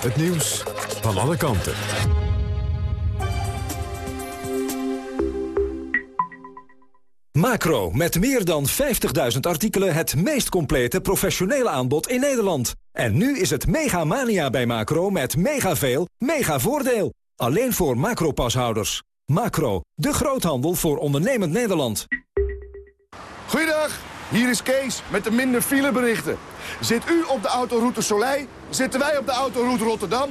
Het nieuws van alle kanten. Macro, met meer dan 50.000 artikelen het meest complete professionele aanbod in Nederland. En nu is het mega mania bij Macro met mega veel, mega voordeel. Alleen voor Macro-pashouders. Macro, de groothandel voor ondernemend Nederland. Goeiedag, hier is Kees met de minder fileberichten. Zit u op de autoroute Soleil, zitten wij op de autoroute Rotterdam.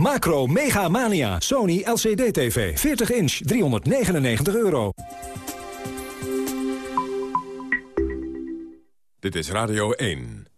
Macro Mega Mania. Sony LCD TV. 40 inch, 399 euro. Dit is Radio 1.